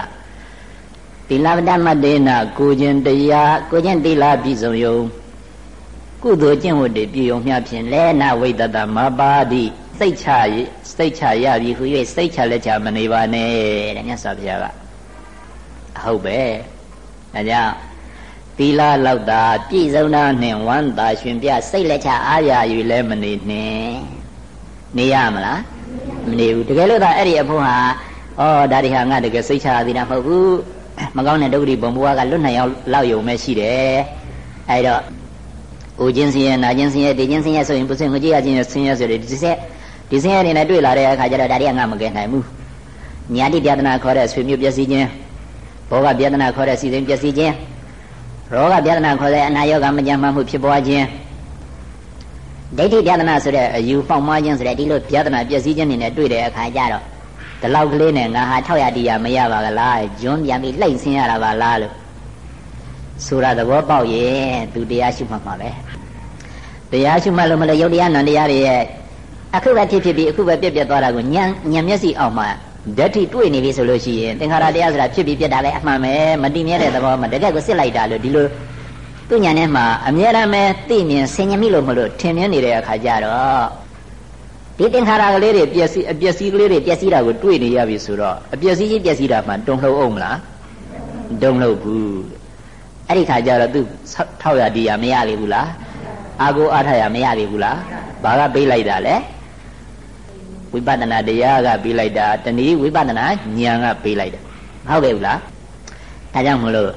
တိလပဒမတေနကိုခြင်းတရားကိုခြင်းတိလပြည့်စုံယုံကုသိုလ်ကျင့်ဝတ်တွေပြည့်ုံမျှဖြင့်လဲနာဝိတ္တမပါတိစိတ်ချစိတ်ချရပြီဟူ၍စိတ်ချလက်ချမနေပါနဲ့တဲ့မြတ်စွာဘုရားကဟုတ်ပဲဒါကြောင့်သီလလောက်တာပြည့်စုံတာနှင့်ဝမ်းသာရှင်ပြစိတ်လက်ချအားရယူလဲမနေနဲ့နေရမလားမနေဘူးတကယ်လို့သာအဲ့ဒီအဖို့ဟာ ဩဒါဒီဟာငါတကယ်စိတ်ချရသေးတာမဟုတ်ဘူးမကောင်းတဲ့ဒုက္ခဘုံဘဝကလွတ်နိုင်အောင်လောက်ယုံမဲ့ရှိတယ်အဲ့တော့ဦးချင်းစင်းရဲ့နာချင်းစင်းရဲ့ဒေချင်းစင်းရဲ့ဆိုရင်ပုစင်ကိုကြည့်ရချင်းရဲ့စင်းရဲ့ဆိုတဲ့ဒီစက်ဒီစင်းရဲ့နေနဲ့တွေ့လာတဲ့အခါကျတော့ဒါတွေကငါမကဲနိုင်ဘူးညာတိပြဒနာခေါ်တဲ့ဆွေမျိုးပျက်စီးခြင်းဘောဂပြဒနာခေါ်တဲ့စီစဉ်ပျက်စီးခြင်းရောဂပြဒနာခေါ်တဲ့အနာရောဂါမကြမ်းမှမှုဖြစ်ပွားခြင်းဒိဋ္ဌိပြဒနာဆိုတဲ့အယူပေါက်မှားခြင်းဆိုတဲ့ဒီလိုပြဒနာပျက်စီးခြင်းနေနဲ့တွေ့တဲ့အခါကျတော့ ဒီလောက်ကလေးနဲ့ငါဟာ600တရားမရပါကလားဂျွန်းပြန်ပြီးလှိမ့်ဆင်းရတာပါလားလို့ဆိုတာသဘောပေါက်ရင်သူတရားရှုမှတ်မှာပဲတရားရှုမှတ်လို့မလို့ယုတ်တရားနံတရားတွေရဲ့အခုပဲဖြစ်ဖြစ်ပြီးအခုပဲပြက်ပြက်သွားတာကိုညံညံမျက်စိအောင်မှဓာတ်ထိတွေ့နေပြီဆိုလို့ရှိရင်သင်္ခါရတရားဆိုတာဖြစ်ပြီးပြက်တာပဲအမှန်ပဲမတည်မြဲတဲ့သဘောမှာတကယ်ကိုစစ်လိုက်တာလို့ဒီလိုသူညာထဲမှာအမြဲတမ်းပဲသိမြင်ဆင်ញမိလို့မလို့ထင်မြင်နေတဲ့အခါကျတော့ ဒီသင်္ခါရကလေးတွေပျက်စီးအပျက်စီးကလေးတွေပျက်စီးတာကိုတွေ့နေရပြီဆိုတော့အပျက်စီးကြီးပျက်စီးတာမှတုံ့လှုပ်အောင်မလားတုံ့လှုပ်ဘူးအဲ့ဒီခါကျတော့သူထောက်ရတရားမရလေဘူးလားအာကိုအားထရမရလေဘူးလားဘာကပေးလိုက်တာလဲဝိပဿနာတရားကပေးလိုက်တာတနည်းဝိပဿနာဉာဏ်ကပေးလိုက်တာဟုတ်တယ်ဘူးလားဒါကြောင့်မလို့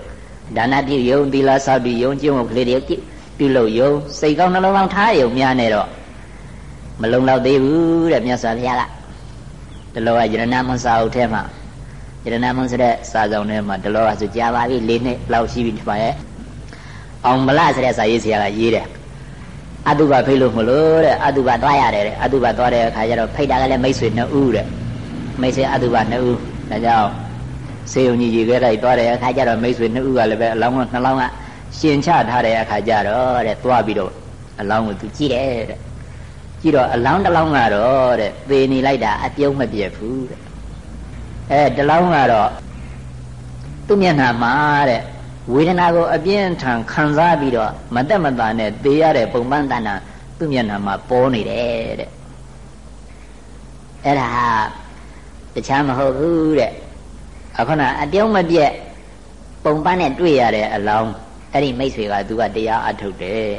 ဒါနပြုယုံသီလဆောက်တည်ယုံကျင့်ဝတ်ကလေးတွေပြုလုပ်ယုံစိတ်ကောင်းနှလုံးကောင်းထားယုံများနေတော့ မလုံလောက်သေးဘူးတဲ့မြတ်စွာဘုရားကတလောကယရဏမွန်စာအုပ်ထဲမှာယရဏမွန်ဆိုတဲ့စာဆောင်ထဲမှာတလောကဆိုကြာပါပြီ၄နှစ်လောက်ရှိပြီဒီမှာရဲ့အောင်မလဆိုတဲ့စာရေးဆရာကရေးတယ်အတုပဖိတ်လို့မလို့တဲ့အတုပသွားရတယ်တဲ့အတုပသွားတဲ့အခါကျတော့ဖိတ်တာကလည်းမိတ်ဆွေနှစ်ဦးတဲ့မိတ်ဆွေအတုပနှစ်ဦးဒါကြောင့်စေုံကြီးကြီးခဲတိုက်သွားတဲ့အခါကျတော့မိတ်ဆွေနှစ်ဦးကလည်းပဲအလောင်းကနှလောင်းကရှင်ချထားတဲ့အခါကျတော့တဲ့သွားပြီးတော့အလောင်းကိုသူကြည့်တယ်တဲ့ ကြည့်တော့အလောင်းတစ်လောင်းကတော့တဲ့သေနေလိုက်တာအပြုံးမပြတ်ဘူးတဲ့အဲတလောင်းကတော့သူ့မျက်နှာမှာတဲ့ဝေဒနာကိုအပြင်းထန်ခံစားပြီးတော့မတက်မတာနဲ့သေရတဲ့ပုံပန်းတဏ္ဍာသူ့မျက်နှာမှာပေါ်နေတယ်တဲ့အဲ့ဒါတခြားမဟုတ်ဘူးတဲ့အခုနအပြုံးမပြက်ပုံပန်းနဲ့တွေ့ရတဲ့အလောင်းအဲ့ဒီမိတ်ဆွေကသူကတရားအထုတ်တယ်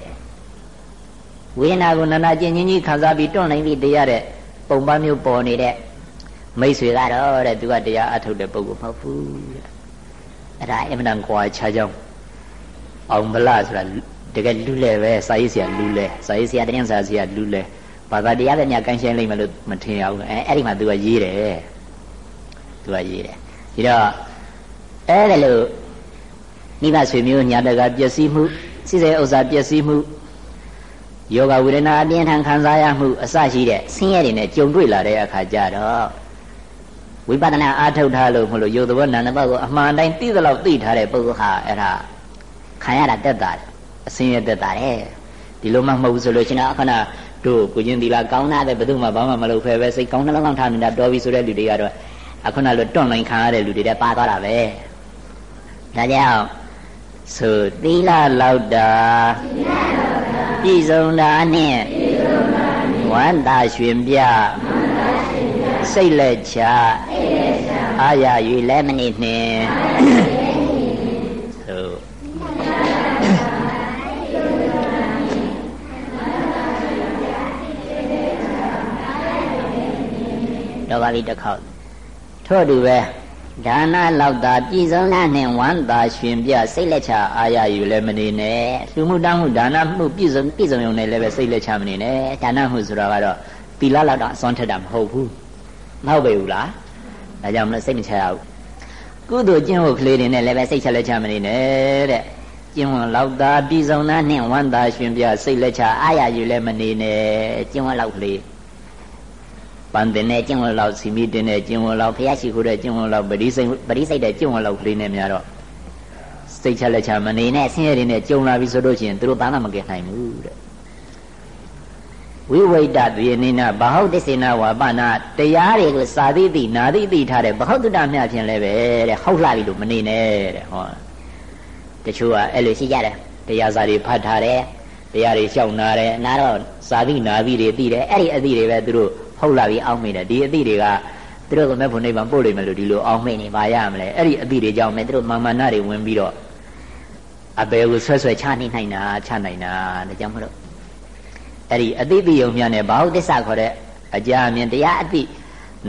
ဝေဒနာကိုနာနာကျင်ချင်းကြီးခံစားပြီးတွန့်နိုင်ပြီးတရားတဲ့ပုံပန်းမျိုးပေါ်နေတဲ့မိတ်ဆွေကတော့တဲ့သူကတရားအထုတ်တဲ့ပုဂ္ဂိုလ်မဟုတ်ဘူးတဲ့အဲ့ဒါအမှန်တန်ကွာခြားကြောင်းအောင်မလားဆိုတာတကယ်လူလဲပဲစာရေးဆရာလူလဲစာရေးဆရာတင်းစာဆရာလူလဲဘာသာတရားပဲများကန်ရှင်းလိမ့်မယ်လို့မထင်ရဘူးအဲအဲ့ဒီမှာသူကရေးတယ်သူကရေးတယ်ဒီတော့အဲ့ဒါလို့မိဘဆွေမျိုးညာတကပျက်စီးမှုစိစေဥစ္စာပျက်စီးမှု ယောဂဝေဒနာအပြင်းထန်ခံစားရမှုအစရှိတဲ့ဆင်းရဲတွေနဲ့ကြုံတွေ့လာတဲ့အခါကျတော့ဝိပဿနာအားထုတ်ထားလို့မလို့ယုတ်သဘောနာမ်ဘကိုအမှန်တိုင်းသိသလောက်သိထားတဲ့ပုဂ္ဂိုလ်ဟာအဲ့ဒါခံရတာတက်တာတယ်အစင်းရတက်တာတယ်ဒီလိုမှမဟုတ်ဘူးဆိုလို့ရှင်တော့ခဏတို့ကိုချင်းသီလကောင်းတာပဲဘယ်သူမှဘာမှမလုပ်ဖဲပဲစိတ်ကောင်းနှလုံးကောင်းထားနေတာတော်ပြီဆိုတဲ့လူတွေကတော့အခုနလိုတွန့်နိုင်ခံရတဲ့လူတွေတည်းပါသွားတာပဲဒါကြောင့်ဆိုသီလလောက်တာ ပြည့်စုံတာနဲ့ဝန္တာရွှင်ပြစိတ်လက်ချအာရ၍လည်းမနေနှင့်ဆိုတော့ပါပြီတစ်ခေါက်ထို့တူပဲ ဒါနလောက်တာပြည်စုံတာနှင့်ဝမ်းသာရှင်ပြစိတ်လက်ချအာရယူလည်းမနေနဲ့လူမှုတောင်းမှုဒါနမှုပြည်စုံပြည်စုံုံနဲ့လည်းပဲစိတ်လက်ချမနေနဲ့ဒါနမှုဆိုတာကတော့သီလလောက်တော့အစွမ်းထက်တာမဟုတ်ဘူးမဟုတ်ပေဘူးလားဒါကြောင့်မလို့စိတ်မချရဘူးကုသိုလ်ကျင့်ဖို့ကလေးတွေနဲ့လည်းပဲစိတ်ချလက်ချမနေနဲ့တဲ့ကျင့်ဝတ်လောက်တာပြည်စုံတာနှင့်ဝမ်းသာရှင်ပြစိတ်လက်ချအာရယူလည်းမနေနဲ့ကျင့်ဝတ်လောက်ကလေး ပန်တင်တဲ့ကျင့်ဝတ်လောက်စီမီတင်တဲ့ကျင့်ဝတ်လောက်ဖျားရှိခိုးတဲ့ကျင့်ဝတ်လောက်ပရိစိတ်ပရိစိတ်တဲ့ကျင့်ဝတ်လောက်ကလေးနဲ့များတော့စိတ်ချလက်ချမနေနဲ့ဆင်းရဲတွေနဲ့ကြုံလာပြီဆိုလို့ရှိရင်သူတို့ဘာမှမကယ်နိုင်ဘူးတဲ့ဝိဝိတသေနိနဘဟုတ္တစေနဝါပနာတရားတွေကိုစာသိသိနာသိသိထားတဲ့ဘဟုတ္တမြဖြင့်လည်းပဲတဲ့ဟုတ်လှပြီလို့မနေနဲ့တဲ့ဟောတချို့ကအဲ့လိုရှိကြတယ်တရားစာတွေဖတ်ထားတယ်တရားတွေရှောက်နာတယ်နားတော့စာသိနာသိတွေသိတယ်အဲ့ဒီအသိတွေပဲသူတို့ ဟုတ်လာပြီအောင်းမိတယ်ဒီအသည့်တွေကသူတို့ကမဲ့ဖို့နိဗ္ဗာန်ပို့လိမ့်မယ်လို့ဒီလိုအောင်းမိနေပါရမလဲအဲ့ဒီအသည့်တွေကြောင့်မဲ့သူတို့မာမနာတွေဝင်ပြီးတော့အပေကိုဆွဲဆွဲချနေနိုင်တာချနိုင်တာဒါကြောင့်မလို့အဲ့ဒီအသည့်တိယုံမြတ်နဲ့ဘာဟုတ်တစ္ဆခေါ်တဲ့အကြအမြင်တရားအသည့်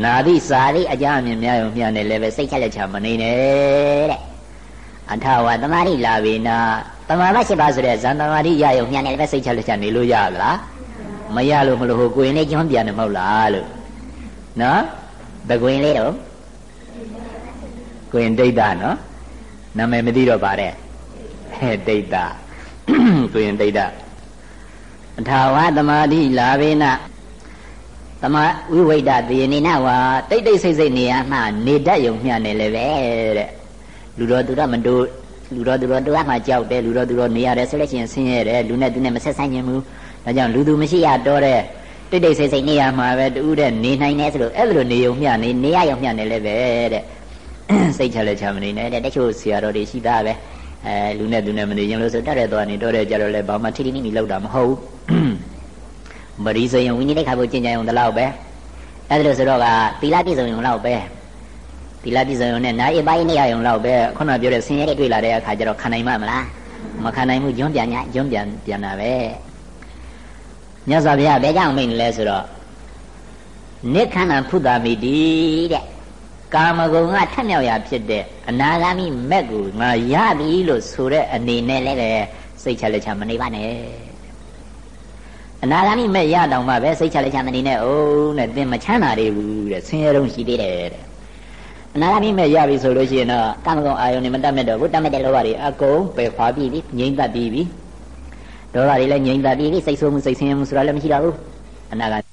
နာသည့်စာသည့်အကြအမြင်များယုံမြတ်နဲ့လည်းပဲစိတ်ချလက်ချမနေနဲ့တဲ့အထဝသမာဓိလာဝိနာတမာမရှိပါဆိုတဲ့ဇန်တမာဓိရယုံမြတ်နဲ့လည်းပဲစိတ်ချလက်ချနေလို့ရလား မရလို့မလို့ဟိုကိုရင်လေးကျွန်းပြန်တယ်မဟုတ်လားလို့နော်ဘယ်ကိုရင်လေးတော့ကိုရင်ဒိဋ္ဌနော်နာမည်မသိတော့ပါတဲ့ဟဲ့ဒိဋ္ဌကိုရင်ဒိဋ္ဌအထာဝသမာဓိလာဘေနသမဝိဝိဒသေနေနဝါတိတ်တိတ်ဆိတ်ဆိတ်နေရမှနေတတ်ယုံမျှနေလည်းပဲတဲ့လူတော်သူတော်မတို့လူတော်သူတော်တူမှကြောက်တယ်လူတော်သူတော်နေရတယ်ဆိုလို့ရှိရင်ဆင်းရဲတယ်လူနဲ့သူနဲ့မဆက်ဆိုင်ခြင်းဘူး ဒါကြောင့်လူသူမရှိရတော့တဲ့တိတ်တိတ်ဆိတ်ဆိတ်နေရမှာပဲတူတဲ့နေနိုင်တယ်ဆိုလို့အဲ့လိုနေုံမျှနေနေရယုံမျှနေလည်းပဲတဲ့စိတ်ချလက်ချမနေနဲ့တဲ့တချို့ဆရာတော်တွေရှိသားပဲအဲလူနဲ့သူနဲ့မနေရင်လို့ဆိုတတ်တဲ့သွားနေတော့တဲ့ကြတော့လဲဘာမှထိထိနိမိလောက်တာမဟုတ်ဘူးမရီစရင်ဝိနည်းခါဖို့ကျင့်ကြံုံတလောက်ပဲအဲ့ဒါလို့ဆိုတော့ကသီလပြည့်စုံုံလောက်ပဲသီလပြည့်စုံုံနဲ့နာရီပိုင်းနေရုံလောက်ပဲခုနပြောတဲ့ဆင်းရဲတွေတွေ့လာတဲ့အခါကျတော့ခံနိုင်မှာမလားမခံနိုင်ဘူးညွန့်ပြန်ညညွန့်ပြန်ပြန်တာပဲ မြတ်စွာဘုရားဘယ်ကြောင့်မိန်လဲဆိုတော့နိခန္ဓဖုတာမိတိတဲ့ကာမဂုဏ်ကထက်မြောက်ရာဖြစ်တဲ့အနာဂါမိမက်ကိုငါရပြီလို့ဆိုတဲ့အနေနဲ့လည်းပဲစိတ်ချလက်ချမနေပါနဲ့အနာဂါမိမက်ရတောင်မှပဲစိတ်ချလက်ချမနေနဲ့အောင်တဲ့သင်မချမ်းသာသေးဘူးတဲ့ဆင်းရဲတုံးရှိသေးတယ်တဲ့အနာဂါမိမက်ရပြီဆိုလို့ရှိရင်တော့ကာမဂုဏ်အာယုန်နဲ့မတတ်မဲ့တော့ဘူးတတ်မဲ့တဲ့လောဘတွေအကုန်ပယ်ခွာပြီးပြီငြိမ့်သက်ပြီးပြီ ဒေါသတွေလည်းငြိမ့်သက်ပြီးပြီစိတ်ဆိုးမှုစိတ်ဆင်းရဲမှုဆိုတာလည်းမရှိတော့ဘူးအနာဂါ